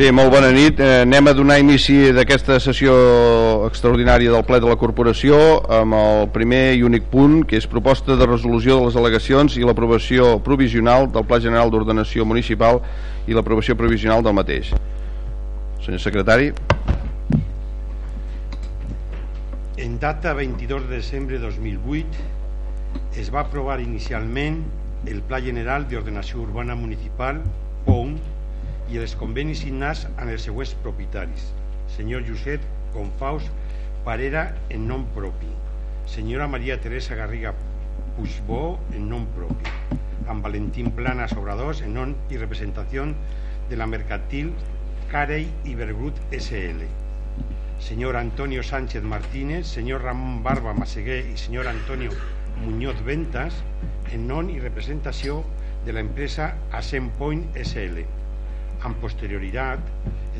Bé, molt bona nit. Eh, anem a donar inici d'aquesta sessió extraordinària del ple de la corporació amb el primer i únic punt, que és proposta de resolució de les al·legacions i l'aprovació provisional del Pla General d'Ordenació Municipal i l'aprovació provisional del mateix. Senyor secretari. En data 22 de desembre de 2008 es va aprovar inicialment el Pla General d'Ordenació Urbana Municipal, POUM, i els convenis signats amb els següents propietaris. Senyor Josep Confaus Parera en nom propi. Senyora Maria Teresa Garriga Puigbó en nom propi. Amb Valentín Planas Obradors en nom i representació de la mercantil Carey i SL. Senyor Antonio Sánchez Martínez, senyor Ramon Barba Maseguer i senyor Antonio Muñoz Ventas en nom i representació de l'empresa Ascent Point SL amb posterioritat,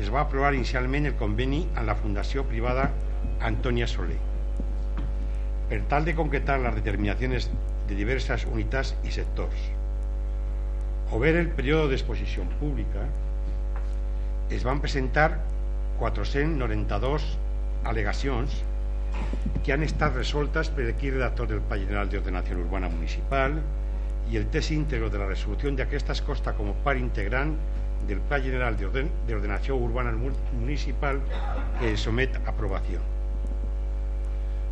es va aprovar inicialment el conveni amb la Fundació Privada Antonia Soler. Per tal de concretar les determinacions de diverses unitats i sectors. Over el període d'exposició pública, es van presentar 492 al·legacions que han estat resoltes per l'equip redactor del Pla General d'Ordenació Urbana Municipal i el test íntegro de la resolució d'aquestes costa com a part integrant del Pla General de Ordenació Urbana Municipal que somet a aprovació.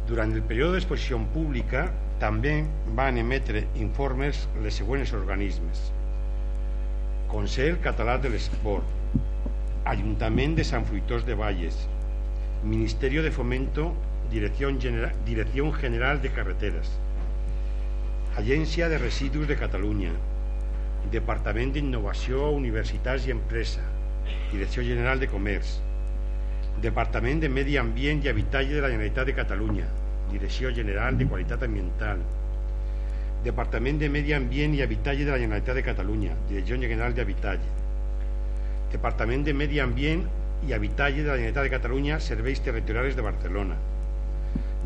Durant el període d'exposició pública també van emetre informes les següents organismes. Consell Català de l'Esport, Ajuntament de Sant Fruitós de Valles, Ministerio de Fomento, Dirección General, de Carreteras, Agència de Residus de Catalunya, Departament d'Innovació, Universitats i Empresa, Direcció General de Comerç, Departament de Medi Ambient i Habitatge de la Generalitat de Catalunya, Direcció General de Qualitat Ambiental, Departament de Medi Ambient i Habitatge de la Generalitat de Catalunya, Direcció General de Habitatge, Departament de Medi Ambient i Habitatge de la Generalitat de Catalunya, Serveis Territorials de Barcelona,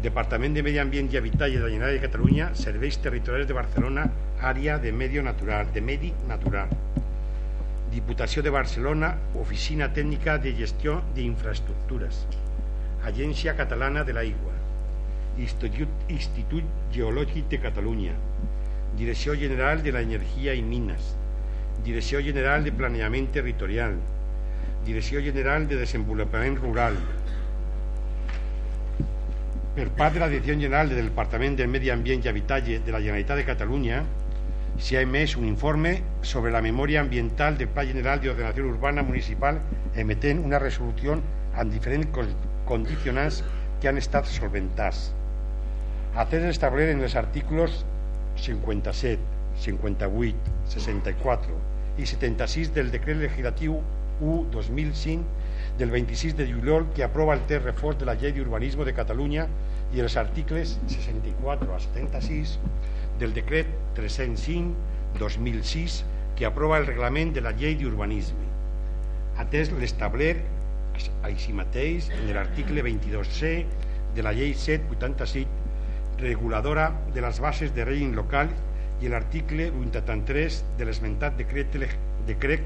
Departament de Medi Ambient i Habitatge de la Generalitat de Catalunya, Serveis Territorials de Barcelona, Àrea de Medi Natural, de Medi Natural. Diputació de Barcelona, Oficina Tècnica de Gestió d'Infraestructures. Agència Catalana de l'Aigua. Institut, Institut Geològic de Catalunya. Direcció General de l'Energia i Mines. Direcció General de Planeament Territorial. Direcció General de Desenvolupament Rural. Per part de la Direcció General del Departament del Medi Ambient i Habitatge de la Generalitat de Catalunya, se ha emès un informe sobre la memòria ambiental del Pla General d'Ordenació Urbana Municipal emetent una resolució amb diferents condicionants que han estat solventats. Atès establert en els articles 57, 58, 64 i 76 del decret legislatiu 1-2005 del 26 de juliol que aprova el text reforç de la llei d'urbanisme de Catalunya i els articles 64 a 76 del decret 305-2006 que aprova el reglament de la llei d'urbanisme, atès l'establert així mateix en l'article 22C de la llei 787 reguladora de les bases de règim local i l'article 83 de l'esmentat decret, decret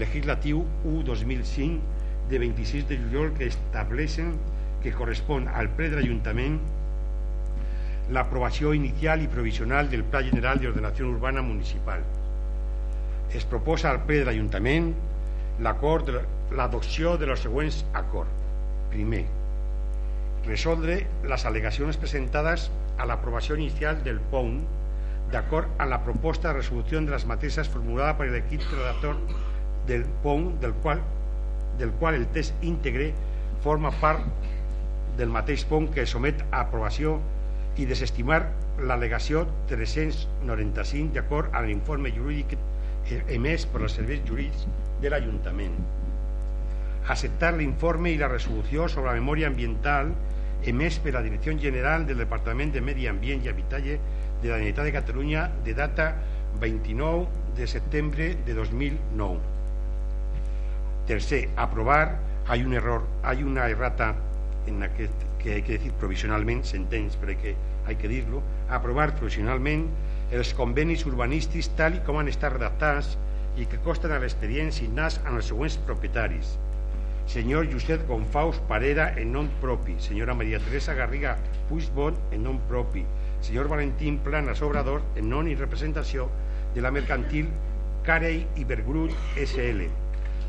legislatiu 1-2005 de 26 de juliol que estableixen que correspon al ple de l'Ajuntament l'aprovació inicial i provisional del Pla General d'Ordenació Urbana Municipal. Es proposa al ple de l'Ajuntament l'adopció de los següents acords. Primer, resoldre les al·legacions presentades a l'aprovació inicial del POUN d'acord amb la proposta de resolució de les mateixes formulada per l'equip redactor del POUN del qual, del qual el text íntegre forma part del mateix POUN que somet a aprovació i desestimar l'al·legació 395 d'acord amb l'informe jurídic emès per els serveis jurídics de l'Ajuntament. Acceptar l'informe i la resolució sobre la memòria ambiental emès per la Direcció General del Departament de Medi Ambient i Habitatge de la Generalitat de Catalunya de data 29 de setembre de 2009. Tercer, aprovar, hay un error, hay una errata en aquest, que hay que decir provisionalment, s'entens, però hay que, hay que dir-lo, aprovar provisionalment els convenis urbanístics tal com han estat redactats i que costen a l'expedient signats amb els següents propietaris. Senyor Josep Gonfaus Parera en nom propi, senyora Maria Teresa Garriga Puigdemont en nom propi, senyor Valentín Planas Obrador en nom i representació de la mercantil Carey Ibergrut SL,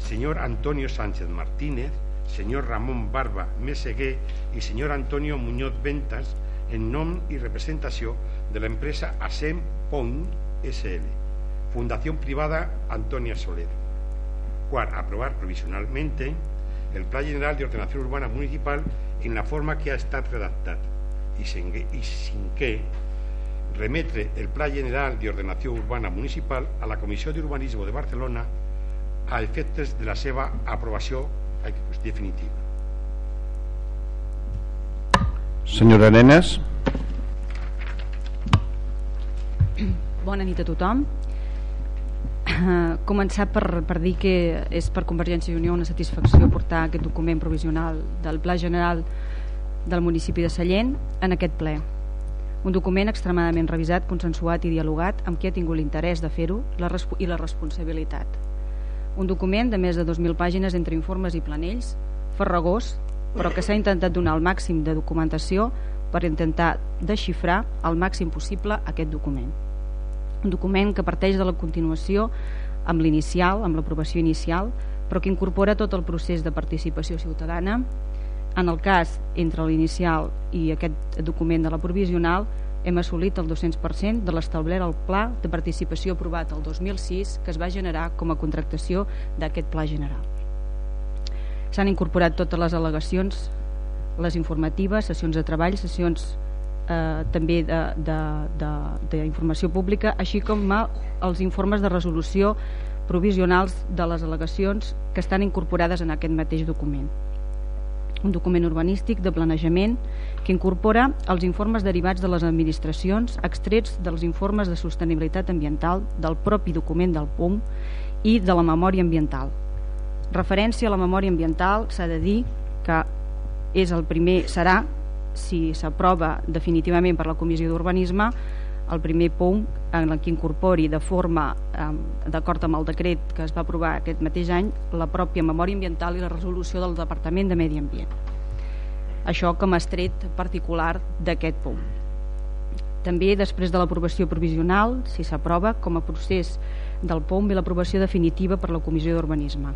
senyor Antonio Sánchez Martínez, senyor Ramon Barba Meseguer i senyor Antonio Muñoz Ventas en nom i representació de la empresa ASEM PON SL, Fundación Privada Antonia Soler. Cuarto, aprobar provisionalmente el Plan General de Ordenación Urbana Municipal en la forma que ha estat redactat i sin, que remetre el Pla General de Ordenació Urbana Municipal a la Comissió d'Urbanisme de Barcelona a efectes de la seva aprovació definitiva. Senyora Nenes. Bona nit a tothom. Uh, començar per, per dir que és per Convergència i Unió una satisfacció portar aquest document provisional del Pla General del municipi de Sallent en aquest ple. Un document extremadament revisat, consensuat i dialogat amb qui ha tingut l'interès de fer-ho i la responsabilitat. Un document de més de 2.000 pàgines entre informes i planells, farragós, però que s'ha intentat donar el màxim de documentació per intentar desxifrar el màxim possible aquest document un document que parteix de la continuació amb l'inicial, amb l'aprovació inicial, però que incorpora tot el procés de participació ciutadana. En el cas entre l'inicial i aquest document de la provisional hem assolit el 200% de l'establert al pla de participació aprovat el 2006 que es va generar com a contractació d'aquest pla general. S'han incorporat totes les al·legacions, les informatives, sessions de treball, sessions eh, també d'informació pública, així com els informes de resolució provisionals de les al·legacions que estan incorporades en aquest mateix document. Un document urbanístic de planejament que incorpora els informes derivats de les administracions extrets dels informes de sostenibilitat ambiental del propi document del PUM i de la memòria ambiental. Referència a la memòria ambiental s'ha de dir que és el primer serà si s'aprova definitivament per la Comissió d'Urbanisme el primer punt en el que incorpori de forma, eh, d'acord amb el decret que es va aprovar aquest mateix any, la pròpia memòria ambiental i la resolució del Departament de Medi Ambient. Això com a estret particular d'aquest punt. També després de l'aprovació provisional, si s'aprova, com a procés del POM i l'aprovació definitiva per la Comissió d'Urbanisme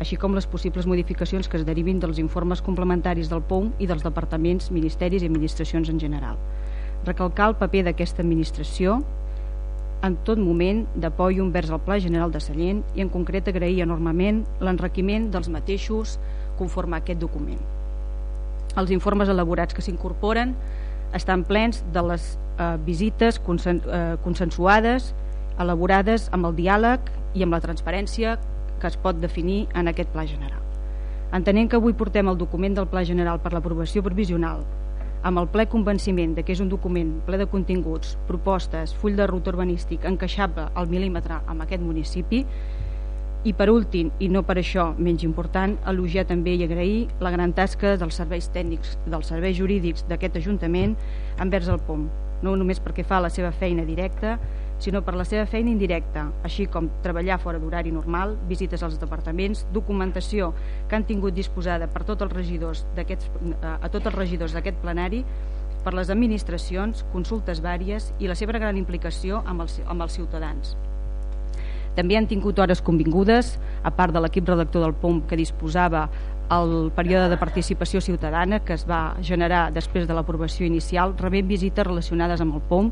així com les possibles modificacions que es derivin dels informes complementaris del POUM i dels departaments, ministeris i administracions en general. Recalcar el paper d'aquesta administració en tot moment d'apoi vers el Pla General de Sallent i en concret agrair enormement l'enriquiment dels mateixos conforme a aquest document. Els informes elaborats que s'incorporen estan plens de les eh, visites consen eh, consensuades, elaborades amb el diàleg i amb la transparència que es pot definir en aquest Pla General. Entenent que avui portem el document del Pla General per l'aprovació provisional amb el ple convenciment de que és un document ple de continguts, propostes, full de ruta urbanístic encaixable al mil·límetre amb aquest municipi. I per últim, i no per això menys important, elogiar també i agrair la gran tasca dels serveis tècnics, dels serveis jurídics d'aquest Ajuntament envers el POM, no només perquè fa la seva feina directa, sinó per la seva feina indirecta, així com treballar fora d'horari normal, visites als departaments, documentació que han tingut disposada per tots els regidors a tots els regidors d'aquest plenari, per les administracions, consultes vàries i la seva gran implicació amb els, amb els ciutadans. També han tingut hores convingudes, a part de l'equip redactor del POM que disposava el període de participació ciutadana que es va generar després de l'aprovació inicial, rebent visites relacionades amb el POM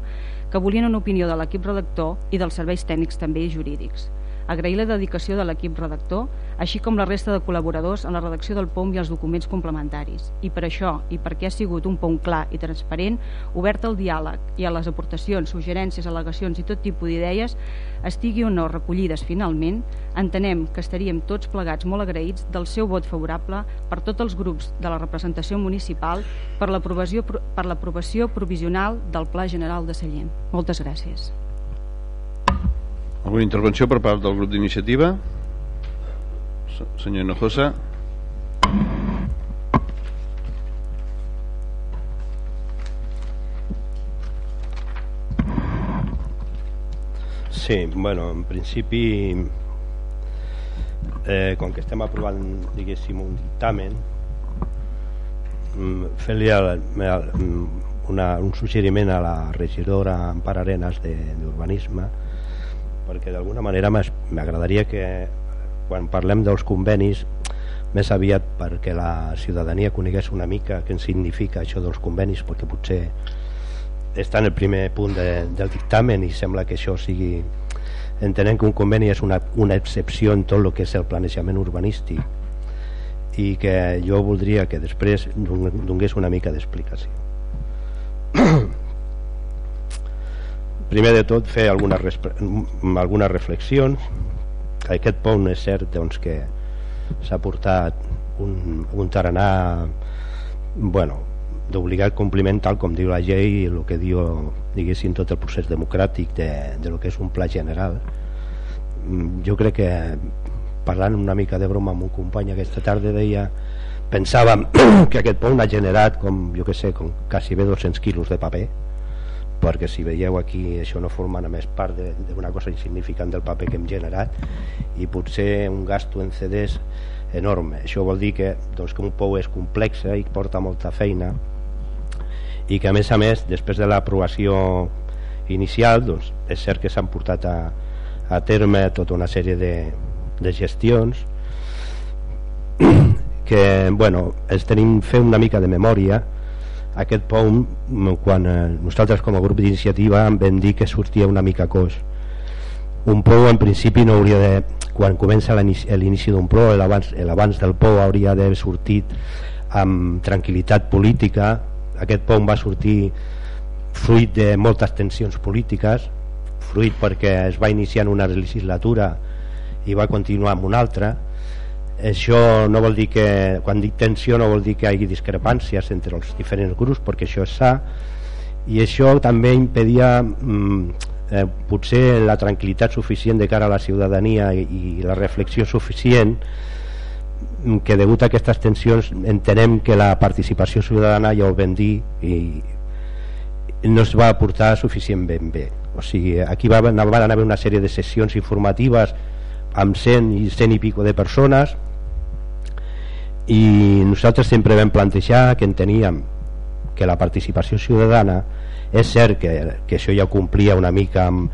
que volien una opinió de l'equip redactor i dels serveis tècnics també jurídics. Agrair la dedicació de l'equip redactor, així com la resta de col·laboradors en la redacció del POM i els documents complementaris. I per això, i perquè ha sigut un POM clar i transparent, obert al diàleg i a les aportacions, suggerències, al·legacions i tot tipus d'idees, estigui o no recollides finalment, entenem que estaríem tots plegats molt agraïts del seu vot favorable per tots els grups de la representació municipal per l'aprovació provisional del Pla General de Sallent. Moltes gràcies. Alguna intervenció per part del grup d'iniciativa? Senyor Hinojosa. Sí, bueno, en principi eh, com que estem aprovant diguéssim un dictamen mm, fer-li una, un suggeriment a la regidora Ampar Arenas d'Urbanisme perquè d'alguna manera m'agradaria que quan parlem dels convenis més aviat perquè la ciutadania conegués una mica què significa això dels convenis perquè potser està en el primer punt de, del dictamen i sembla que això sigui entenem que un conveni és una, una excepció en tot el que és el planejament urbanístic i que jo voldria que després donés una mica d'explicació. Primer de tot fer algunes, algunes reflexions aquest punt és cert doncs, que s'ha portat un, un taranà bueno, d'obligat compliment tal com diu la llei i el que diu diguéssim tot el procés democràtic de, de lo que és un pla general. Mm, jo crec que parlant una mica de broma amb un company aquesta tarda deia pensàvem que aquest pont ha generat com jo que sé, com quasi bé 200 quilos de paper perquè si veieu aquí això no forma només part d'una cosa insignificant del paper que hem generat i potser un gasto en CDs enorme. Això vol dir que, doncs, que un pou és complex i porta molta feina i que a més a més després de l'aprovació inicial doncs, és cert que s'han portat a, a terme tota una sèrie de, de gestions que bueno, tenim fer una mica de memòria aquest POM quan eh, nosaltres com a grup d'iniciativa vam dir que sortia una mica coix. Un POU en principi no hauria de quan comença l'inici d'un PRO l'abans del POU hauria d'haver sortit amb tranquil·litat política. Aquest pont va sortir fruit de moltes tensions polítiques fruit perquè es va iniciar en una legislatura i va continuar amb una altra això no vol dir que quan dic tensió no vol dir que hi hagi discrepàncies entre els diferents grups perquè això és sa i això també impedia mm, eh, potser la tranquil·litat suficient de cara a la ciutadania i, i la reflexió suficient que degut a aquestes tensions entenem que la participació ciutadana ja ho vam dir i no es va aportar suficient ben bé. O sigui, aquí va, van haver una sèrie de sessions informatives amb 100 i 100 i pico de persones i nosaltres sempre vam plantejar que enteníem que la participació ciutadana és cert que, que això ja complia una mica amb,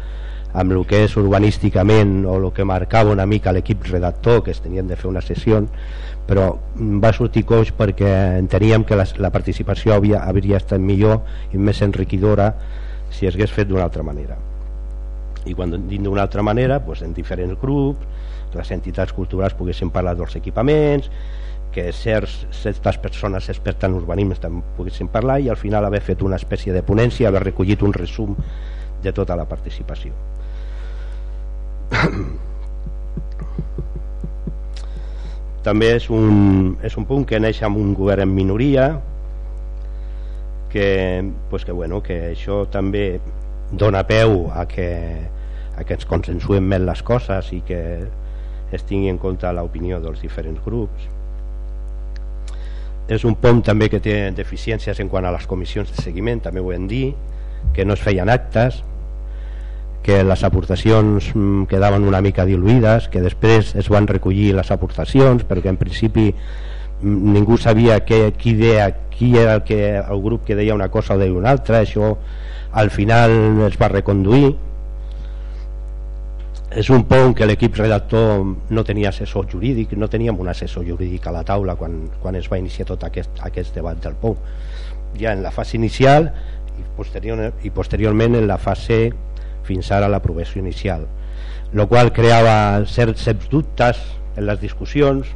amb el que és urbanísticament o el que marcava una mica l'equip redactor que es tenien de fer una sessió però va sortir coix perquè enteníem que la, la participació havia, hauria estat millor i més enriquidora si es hagués fet d'una altra manera. I quan dic d'una altra manera doncs en diferents grups les entitats culturals poguessin parlar dels equipaments que certs, certes persones expertes en urbanisme també poguessin parlar i al final haver fet una espècie de ponència haver recollit un resum de tota la participació. També és un, és un punt que neix amb un govern en minoria que, pues que, bueno, que això també dona peu a que, a que ens consensuem més les coses i que es tingui en compte l'opinió dels diferents grups és un pont també que té deficiències en quant a les comissions de seguiment també ho hem dit que no es feien actes que les aportacions mm, quedaven una mica diluïdes, que després es van recollir les aportacions, perquè en principi mm, ningú sabia que, qui, deia, qui era el, que, el grup que deia una cosa o deia una altra, això al final es va reconduir. És un pont que l'equip redactor no tenia assessor jurídic, no teníem un assessor jurídic a la taula quan, quan es va iniciar tot aquest, aquest debat del pont. Ja en la fase inicial i, posterior, i posteriorment en la fase fins ara l'aprovació inicial el qual creava certs, certs dubtes en les discussions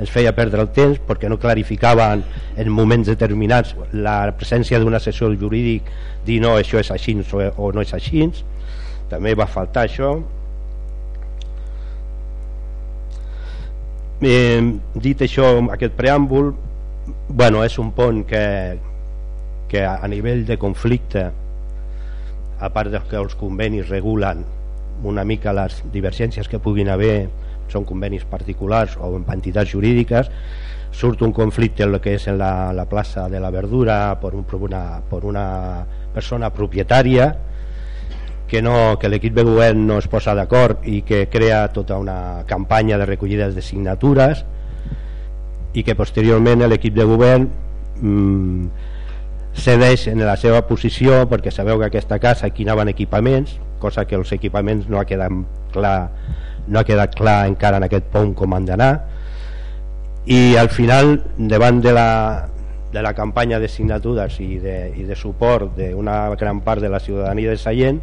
ens feia perdre el temps perquè no clarificaven en moments determinats la presència d'un assessor jurídic dir no, això és així o no és així també va faltar això eh, dit això, aquest preàmbul bueno, és un pont que, que a nivell de conflicte a part de que els convenis regulen una mica les divergències que puguin haver són convenis particulars o en entitats jurídiques surt un conflicte en el que és en la, la plaça de la Verdura per, un, per, una, per una persona propietària que, no, que l'equip de govern no es posa d'acord i que crea tota una campanya de recollides de signatures i que posteriorment l'equip de govern mmm, cedeix en la seva posició perquè sabeu que aquesta casa aquí anaven equipaments cosa que els equipaments no ha quedat clar no ha quedat clar encara en aquest punt com han d'anar. I al final davant de la, de la campanya de signatures i de, i de suport d'una gran part de la ciutadania de Sallent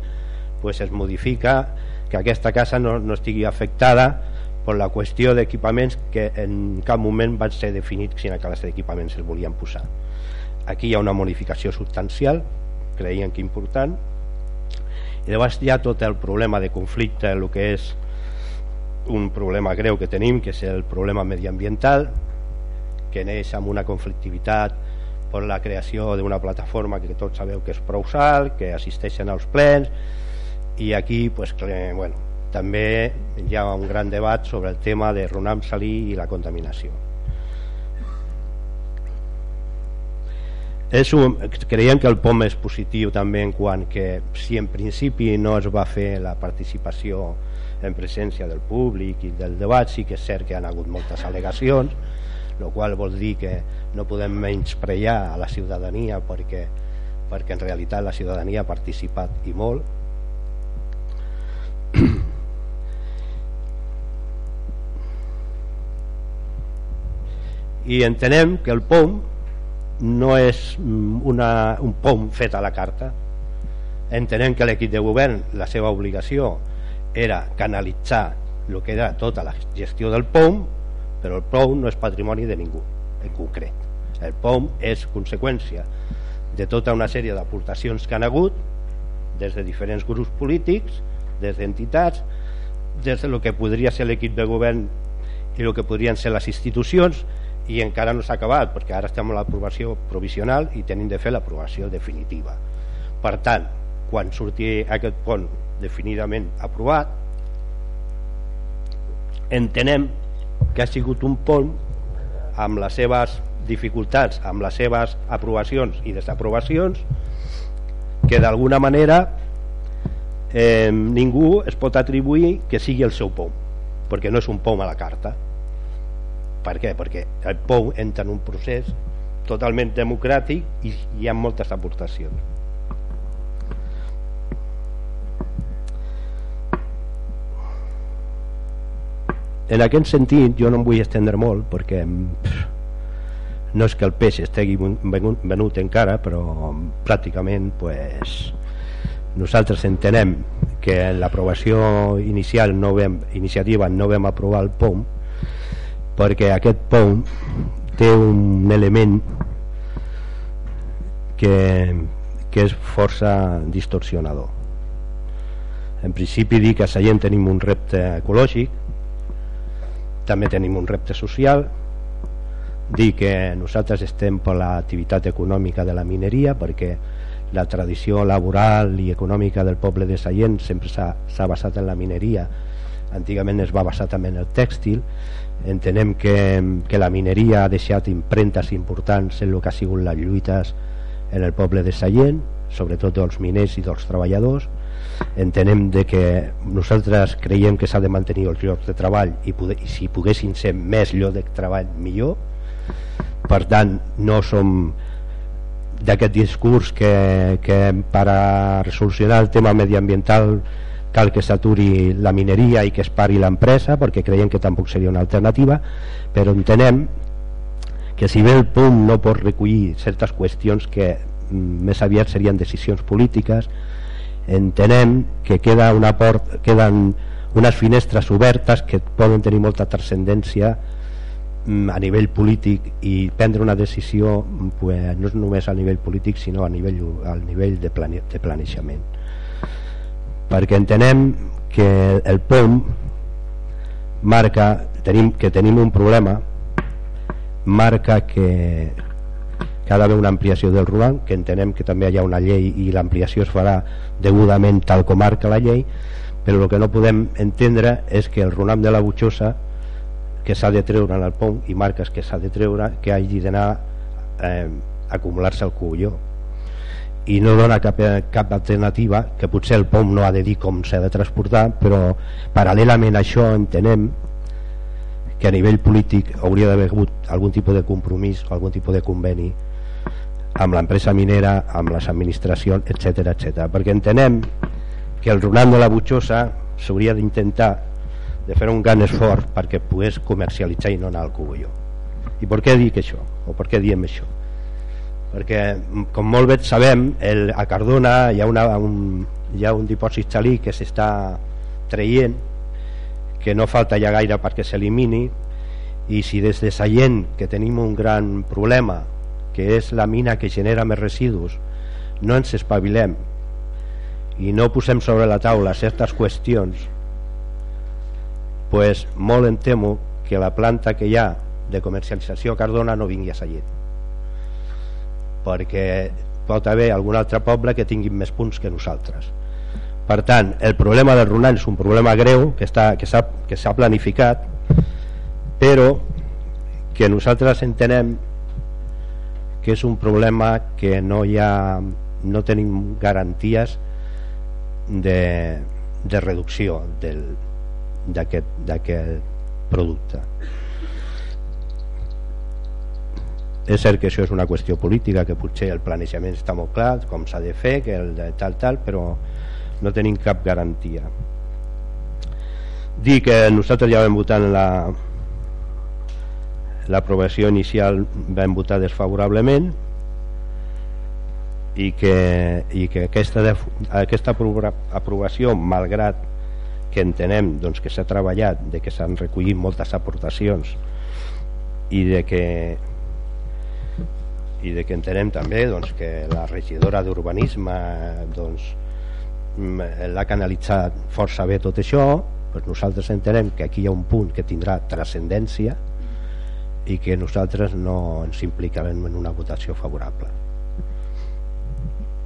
pues es modifica que aquesta casa no, no estigui afectada per la qüestió d'equipaments que en cap moment van ser definits quina classe d'equipaments es volien posar. Aquí hi ha una modificació substancial creiem que important. I llavors hi ha tot el problema de conflicte el que és un problema greu que tenim que és el problema mediambiental que neix amb una conflictivitat per la creació d'una plataforma que tots sabeu que és prou salt, que assisteixen als plens i aquí pues, que, bueno, també hi ha un gran debat sobre el tema de Ronam Salí i la contaminació. És un, creiem que el POM és positiu també en quant que si en principi no es va fer la participació en presència del públic i del debat sí que és cert que han hagut moltes al·legacions el qual vol dir que no podem menysprear a la ciutadania perquè, perquè en realitat la ciutadania ha participat i molt i entenem que el POM no és una, un POM fet a la carta. Entenem que l'equip de govern la seva obligació era canalitzar el que era tota la gestió del POM però el POM no és patrimoni de ningú en concret. El POM és conseqüència de tota una sèrie d'aportacions que han hagut des de diferents grups polítics des d'entitats des de lo que podria ser l'equip de govern i el que podrien ser les institucions i encara no s'ha acabat perquè ara estem a l'aprovació provisional i tenim de fer l'aprovació definitiva. Per tant, quan surti aquest pont definidament aprovat entenem que ha sigut un pont amb les seves dificultats, amb les seves aprovacions i desaprovacions que d'alguna manera eh, ningú es pot atribuir que sigui el seu pont perquè no és un pont a la carta per què? perquè el pont entra en un procés totalment democràtic i hi ha moltes aportacions en aquest sentit jo no em vull estendre molt perquè pff, no és que el peix estigui venut encara però pràcticament pues, nosaltres entenem que en l'aprovació inicial no vam, iniciativa no vam aprovar el POM perquè aquest POM té un element que, que és força distorsionador. En principi dir que a Sallent tenim un repte ecològic també tenim un repte social dir que nosaltres estem per l'activitat econòmica de la mineria perquè la tradició laboral i econòmica del poble de Sallent sempre s'ha basat en la mineria. Antigament es va basar també en el tèxtil. Entenem que, que la mineria ha deixat impremtes importants en el que ha sigut les lluites en el poble de Sallent sobretot dels miners i dels treballadors. Entenem de que nosaltres creiem que s'ha de mantenir els llocs de treball i, poder, i si poguessin ser més llocs de treball millor. Per tant no som d'aquest discurs que, que per a resolucionar el tema mediambiental cal que s'aturi la mineria i que es pari l'empresa perquè creiem que tampoc seria una alternativa però entenem que si bé el punt no pot recollir certes qüestions que mm, més aviat serien decisions polítiques entenem que queda una port, queden unes finestres obertes que poden tenir molta transcendència a nivell polític i prendre una decisió pues, no és només a nivell polític sinó a nivell, al nivell de, plane, de planejament. Perquè entenem que el POM marca tenim, que tenim un problema marca que que ha d'haver una ampliació del RUAN, que entenem que també hi ha una llei i l'ampliació es farà degudament tal com marca la llei, però el que no podem entendre és que el RUNAM de la Butxosa que s'ha de treure en el pont i marques que s'ha de treure que hagi d'anar eh, acumular-se al culló i no dona cap, cap alternativa que potser el POM no ha de dir com s'ha de transportar però paral·lelament a això entenem que a nivell polític hauria d'haver hagut algun tipus de compromís o algun tipus de conveni amb l'empresa minera, amb les administracions, etc etc. perquè entenem que el Ronald de la Butxosa s'hauria d'intentar de fer un gran esforç perquè pogués comercialitzar i no anar al Cubolló. I per què dic això? O per què diem això? Perquè, com molt bé sabem, el, a Cardona hi ha, una, un, hi ha un dipòsit salí que s'està traient, que no falta ja gaire perquè s'elimini, i si des de Sallent, que tenim un gran problema, que és la mina que genera més residus, no ens espavilem i no posem sobre la taula certes qüestions pues molt em temo que la planta que hi ha de comercialització a Cardona no vingui a Sallent. Perquè pot haver algun altre poble que tingui més punts que nosaltres. Per tant, el problema del Ronan és un problema greu que s'ha que que planificat però que nosaltres entenem que és un problema que no hi ha no tenim garanties de, de reducció d'aquest producte. És cert que això és una qüestió política que potser el planejament està molt clar com s'ha de fer, que el de tal tal però no tenim cap garantia. Dir que nosaltres ja vam votar en la l'aprovació inicial vam votar desfavorablement i que, i que aquesta, aquesta aprovació malgrat que entenem doncs, que s'ha treballat de que s'han recollit moltes aportacions i de que i de que entenem també doncs, que la regidora d'urbanisme doncs, l'ha canalitzat força bé tot això doncs nosaltres entenem que aquí hi ha un punt que tindrà transcendència i que nosaltres no ens implicarem en una votació favorable.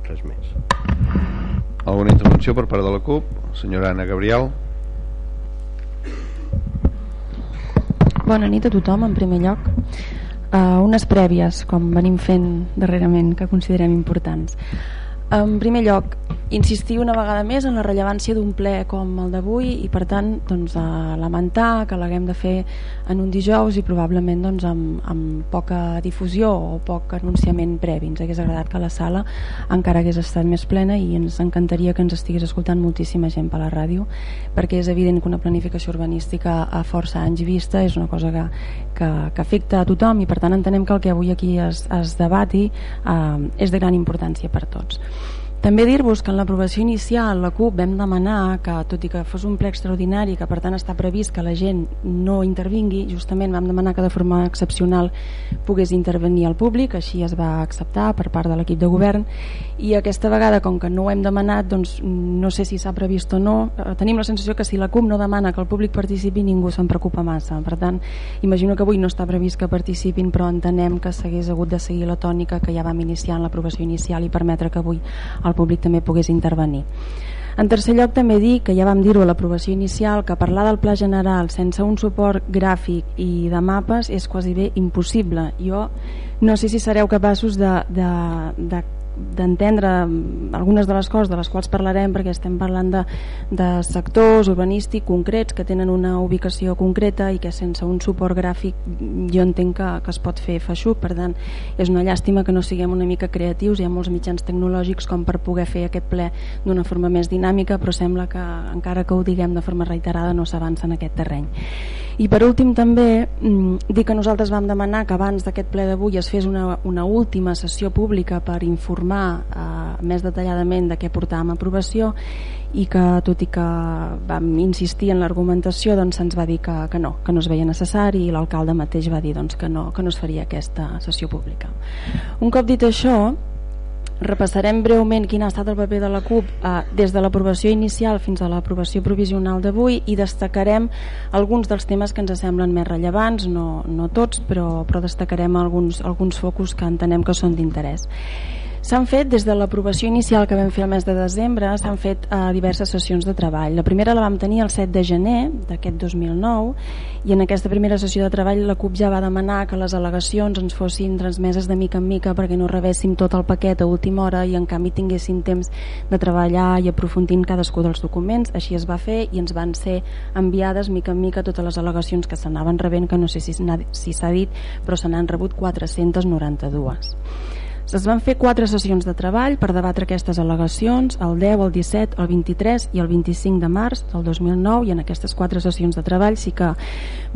Res més alguna intervenció per part de la CUP? Senyora Anna Gabriel. Bona nit a tothom en primer lloc. Uh, unes prèvies com venim fent darrerament que considerem importants en primer lloc, insistir una vegada més en la rellevància d'un ple com el d'avui i per tant doncs, a lamentar que l'haguem de fer en un dijous i probablement doncs, amb, amb poca difusió o poc anunciament previ. Ens hagués agradat que la sala encara hagués estat més plena i ens encantaria que ens estigués escoltant moltíssima gent per la ràdio perquè és evident que una planificació urbanística a força anys vista és una cosa que, que, que afecta a tothom i per tant entenem que el que avui aquí es, es debati eh, és de gran importància per tots. També dir-vos que en l'aprovació inicial la CUP vam demanar que, tot i que fos un ple extraordinari, que per tant està previst que la gent no intervingui, justament vam demanar que de forma excepcional pogués intervenir el públic, així es va acceptar per part de l'equip de govern, i aquesta vegada, com que no ho hem demanat, doncs no sé si s'ha previst o no, eh, tenim la sensació que si la CUP no demana que el públic participi ningú se'n preocupa massa. Per tant, imagino que avui no està previst que participin, però entenem que s'hagués hagut de seguir la tònica que ja vam iniciar en l'aprovació inicial i permetre que avui el públic també pogués intervenir. En tercer lloc també dir, que ja vam dir-ho a l'aprovació inicial, que parlar del pla general sense un suport gràfic i de mapes és quasi bé impossible. Jo no sé si sereu capaços de, de, de d'entendre algunes de les coses de les quals parlarem perquè estem parlant de, de sectors urbanístics concrets que tenen una ubicació concreta i que sense un suport gràfic jo entenc que, que es pot fer feixuc. Per tant és una llàstima que no siguem una mica creatius. Hi ha molts mitjans tecnològics com per poder fer aquest ple d'una forma més dinàmica però sembla que encara que ho diguem de forma reiterada no s'avança en aquest terreny. I per últim també mm, dir que nosaltres vam demanar que abans d'aquest ple d'avui es fes una, una última sessió pública per informar eh, més detalladament de què portàvem a aprovació i que tot i que vam insistir en l'argumentació doncs se'ns va dir que, que no, que no es veia necessari i l'alcalde mateix va dir doncs, que, no, que no es faria aquesta sessió pública. Un cop dit això, Repassarem breument quin ha estat el paper de la CUP eh, des de l'aprovació inicial fins a l'aprovació provisional d'avui i destacarem alguns dels temes que ens semblen més rellevants, no, no tots, però, però destacarem alguns, alguns focus que entenem que són d'interès. S'han fet, des de l'aprovació inicial que vam fer el mes de desembre, s'han fet eh, diverses sessions de treball. La primera la vam tenir el 7 de gener d'aquest 2009 i en aquesta primera sessió de treball la CUP ja va demanar que les al·legacions ens fossin transmeses de mica en mica perquè no rebéssim tot el paquet a última hora i en canvi tinguéssim temps de treballar i aprofundir en cadascú dels documents. Així es va fer i ens van ser enviades mica en mica totes les al·legacions que s'anaven rebent, que no sé si s'ha si dit, però se n'han rebut 492. Es van fer quatre sessions de treball per debatre aquestes al·legacions el 10, el 17, el 23 i el 25 de març del 2009 i en aquestes quatre sessions de treball sí que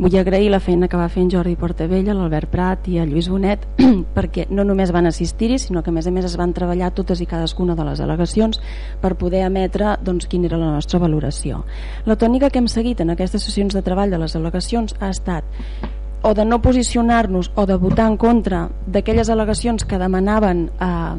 vull agrair la feina que va fer en Jordi Portavella, l'Albert Prat i el Lluís Bonet perquè no només van assistir-hi sinó que a més a més es van treballar totes i cadascuna de les al·legacions per poder emetre doncs, quina era la nostra valoració. La tònica que hem seguit en aquestes sessions de treball de les al·legacions ha estat o de no posicionar-nos o de votar en contra d'aquelles al·legacions que demanaven eh,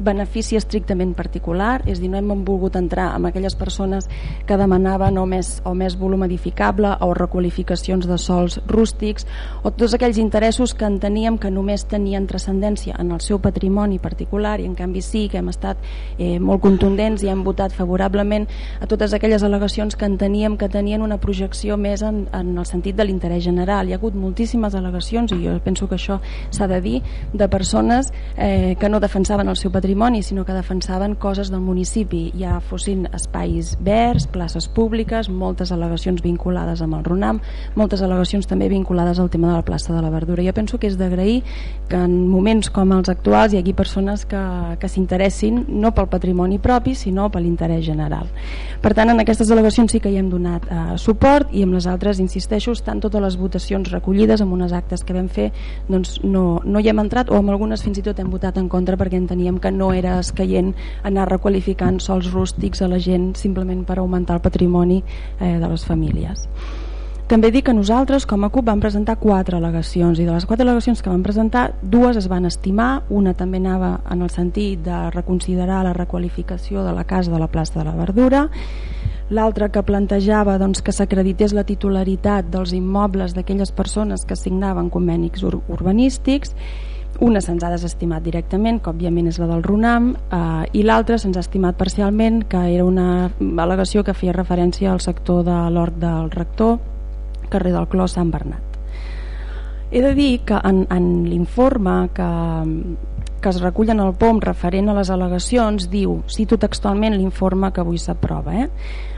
benefici estrictament particular, és dir, no hem volgut entrar amb aquelles persones que demanaven o més, o més volum edificable o requalificacions de sols rústics o tots aquells interessos que enteníem que només tenien transcendència en el seu patrimoni particular i en canvi sí que hem estat eh, molt contundents i hem votat favorablement a totes aquelles al·legacions que enteníem que tenien una projecció més en, en el sentit de l'interès general. Hi ha hagut moltíssimes al·legacions i jo penso que això s'ha de dir de persones eh, que no defensaven el seu patrimoni patrimoni, sinó que defensaven coses del municipi, ja fossin espais verds, places públiques, moltes al·legacions vinculades amb el RUNAM, moltes al·legacions també vinculades al tema de la plaça de la Verdura. Jo penso que és d'agrair que en moments com els actuals hi hagi persones que, que s'interessin no pel patrimoni propi, sinó per l'interès general. Per tant, en aquestes al·legacions sí que hi hem donat eh, suport i amb les altres, insisteixo, estan totes les votacions recollides amb unes actes que vam fer, doncs no, no hi hem entrat o amb algunes fins i tot hem votat en contra perquè enteníem que no era escaient anar requalificant sols rústics a la gent simplement per augmentar el patrimoni eh, de les famílies. També dic que nosaltres, com a CUP, vam presentar quatre al·legacions i de les quatre al·legacions que vam presentar, dues es van estimar, una també anava en el sentit de reconsiderar la requalificació de la casa de la plaça de la Verdura, l'altra que plantejava doncs, que s'acredités la titularitat dels immobles d'aquelles persones que signaven convènics ur urbanístics una se'ns ha desestimat directament, que òbviament és la del RUNAM, eh, i l'altra se'ns ha estimat parcialment, que era una al·legació que feia referència al sector de l'Hort del Rector, carrer del Clos Sant Bernat. He de dir que en, en l'informe que, que es recull en el POM referent a les al·legacions diu, cito textualment l'informe que avui s'aprova, eh?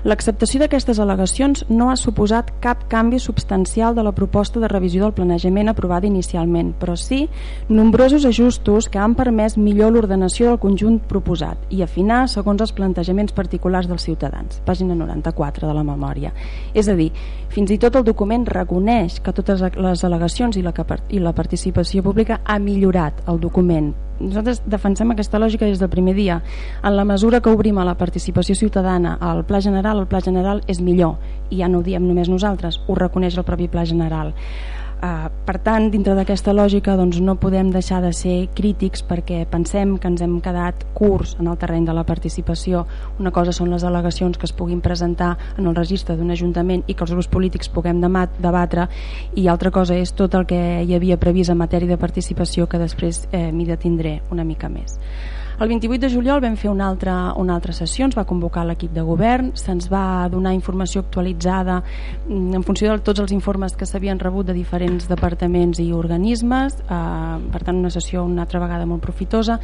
L'acceptació d'aquestes al·legacions no ha suposat cap canvi substancial de la proposta de revisió del planejament aprovada inicialment, però sí nombrosos ajustos que han permès millor l'ordenació del conjunt proposat i afinar segons els plantejaments particulars dels ciutadans. Pàgina 94 de la memòria. És a dir, fins i tot el document reconeix que totes les al·legacions i la, i la participació pública ha millorat el document nosaltres defensem aquesta lògica des del primer dia en la mesura que obrim a la participació ciutadana al Pla General, el Pla General és millor i ja no ho diem només nosaltres ho reconeix el propi Pla General Uh, per tant, dintre d'aquesta lògica doncs, no podem deixar de ser crítics perquè pensem que ens hem quedat curts en el terreny de la participació. Una cosa són les al·legacions que es puguin presentar en el registre d'un ajuntament i que els grups polítics puguem debatre i altra cosa és tot el que hi havia previst en matèria de participació que després eh, m'hi detindré una mica més. El 28 de juliol vam fer una altra, una altra sessió, ens va convocar l'equip de govern, se'ns va donar informació actualitzada mm, en funció de tots els informes que s'havien rebut de diferents departaments i organismes, eh, per tant una sessió una altra vegada molt profitosa,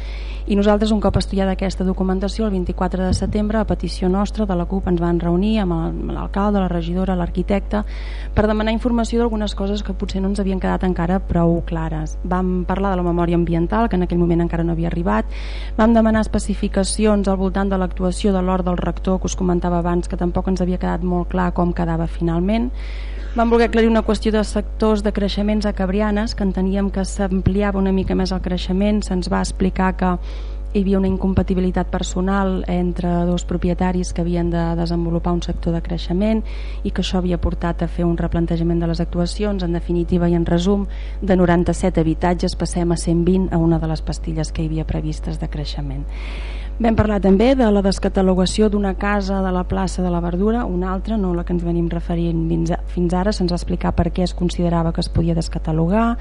i nosaltres un cop estudiada aquesta documentació, el 24 de setembre, a petició nostra de la CUP ens van reunir amb l'alcalde, la regidora, l'arquitecte, per demanar informació d'algunes coses que potser no ens havien quedat encara prou clares. Vam parlar de la memòria ambiental, que en aquell moment encara no havia arribat, vam demanar especificacions al voltant de l'actuació de l'hort del rector que us comentava abans que tampoc ens havia quedat molt clar com quedava finalment. Vam voler aclarir una qüestió de sectors de creixements a Cabrianes que enteníem que s'ampliava una mica més el creixement. Se'ns va explicar que hi havia una incompatibilitat personal entre dos propietaris que havien de desenvolupar un sector de creixement i que això havia portat a fer un replantejament de les actuacions. En definitiva i en resum de 97 habitatges passem a 120 a una de les pastilles que hi havia previstes de creixement. Vam parlar també de la descatalogació d'una casa de la plaça de la Verdura, una altra, no la que ens venim referint fins ara, se'ns va explicar per què es considerava que es podia descatalogar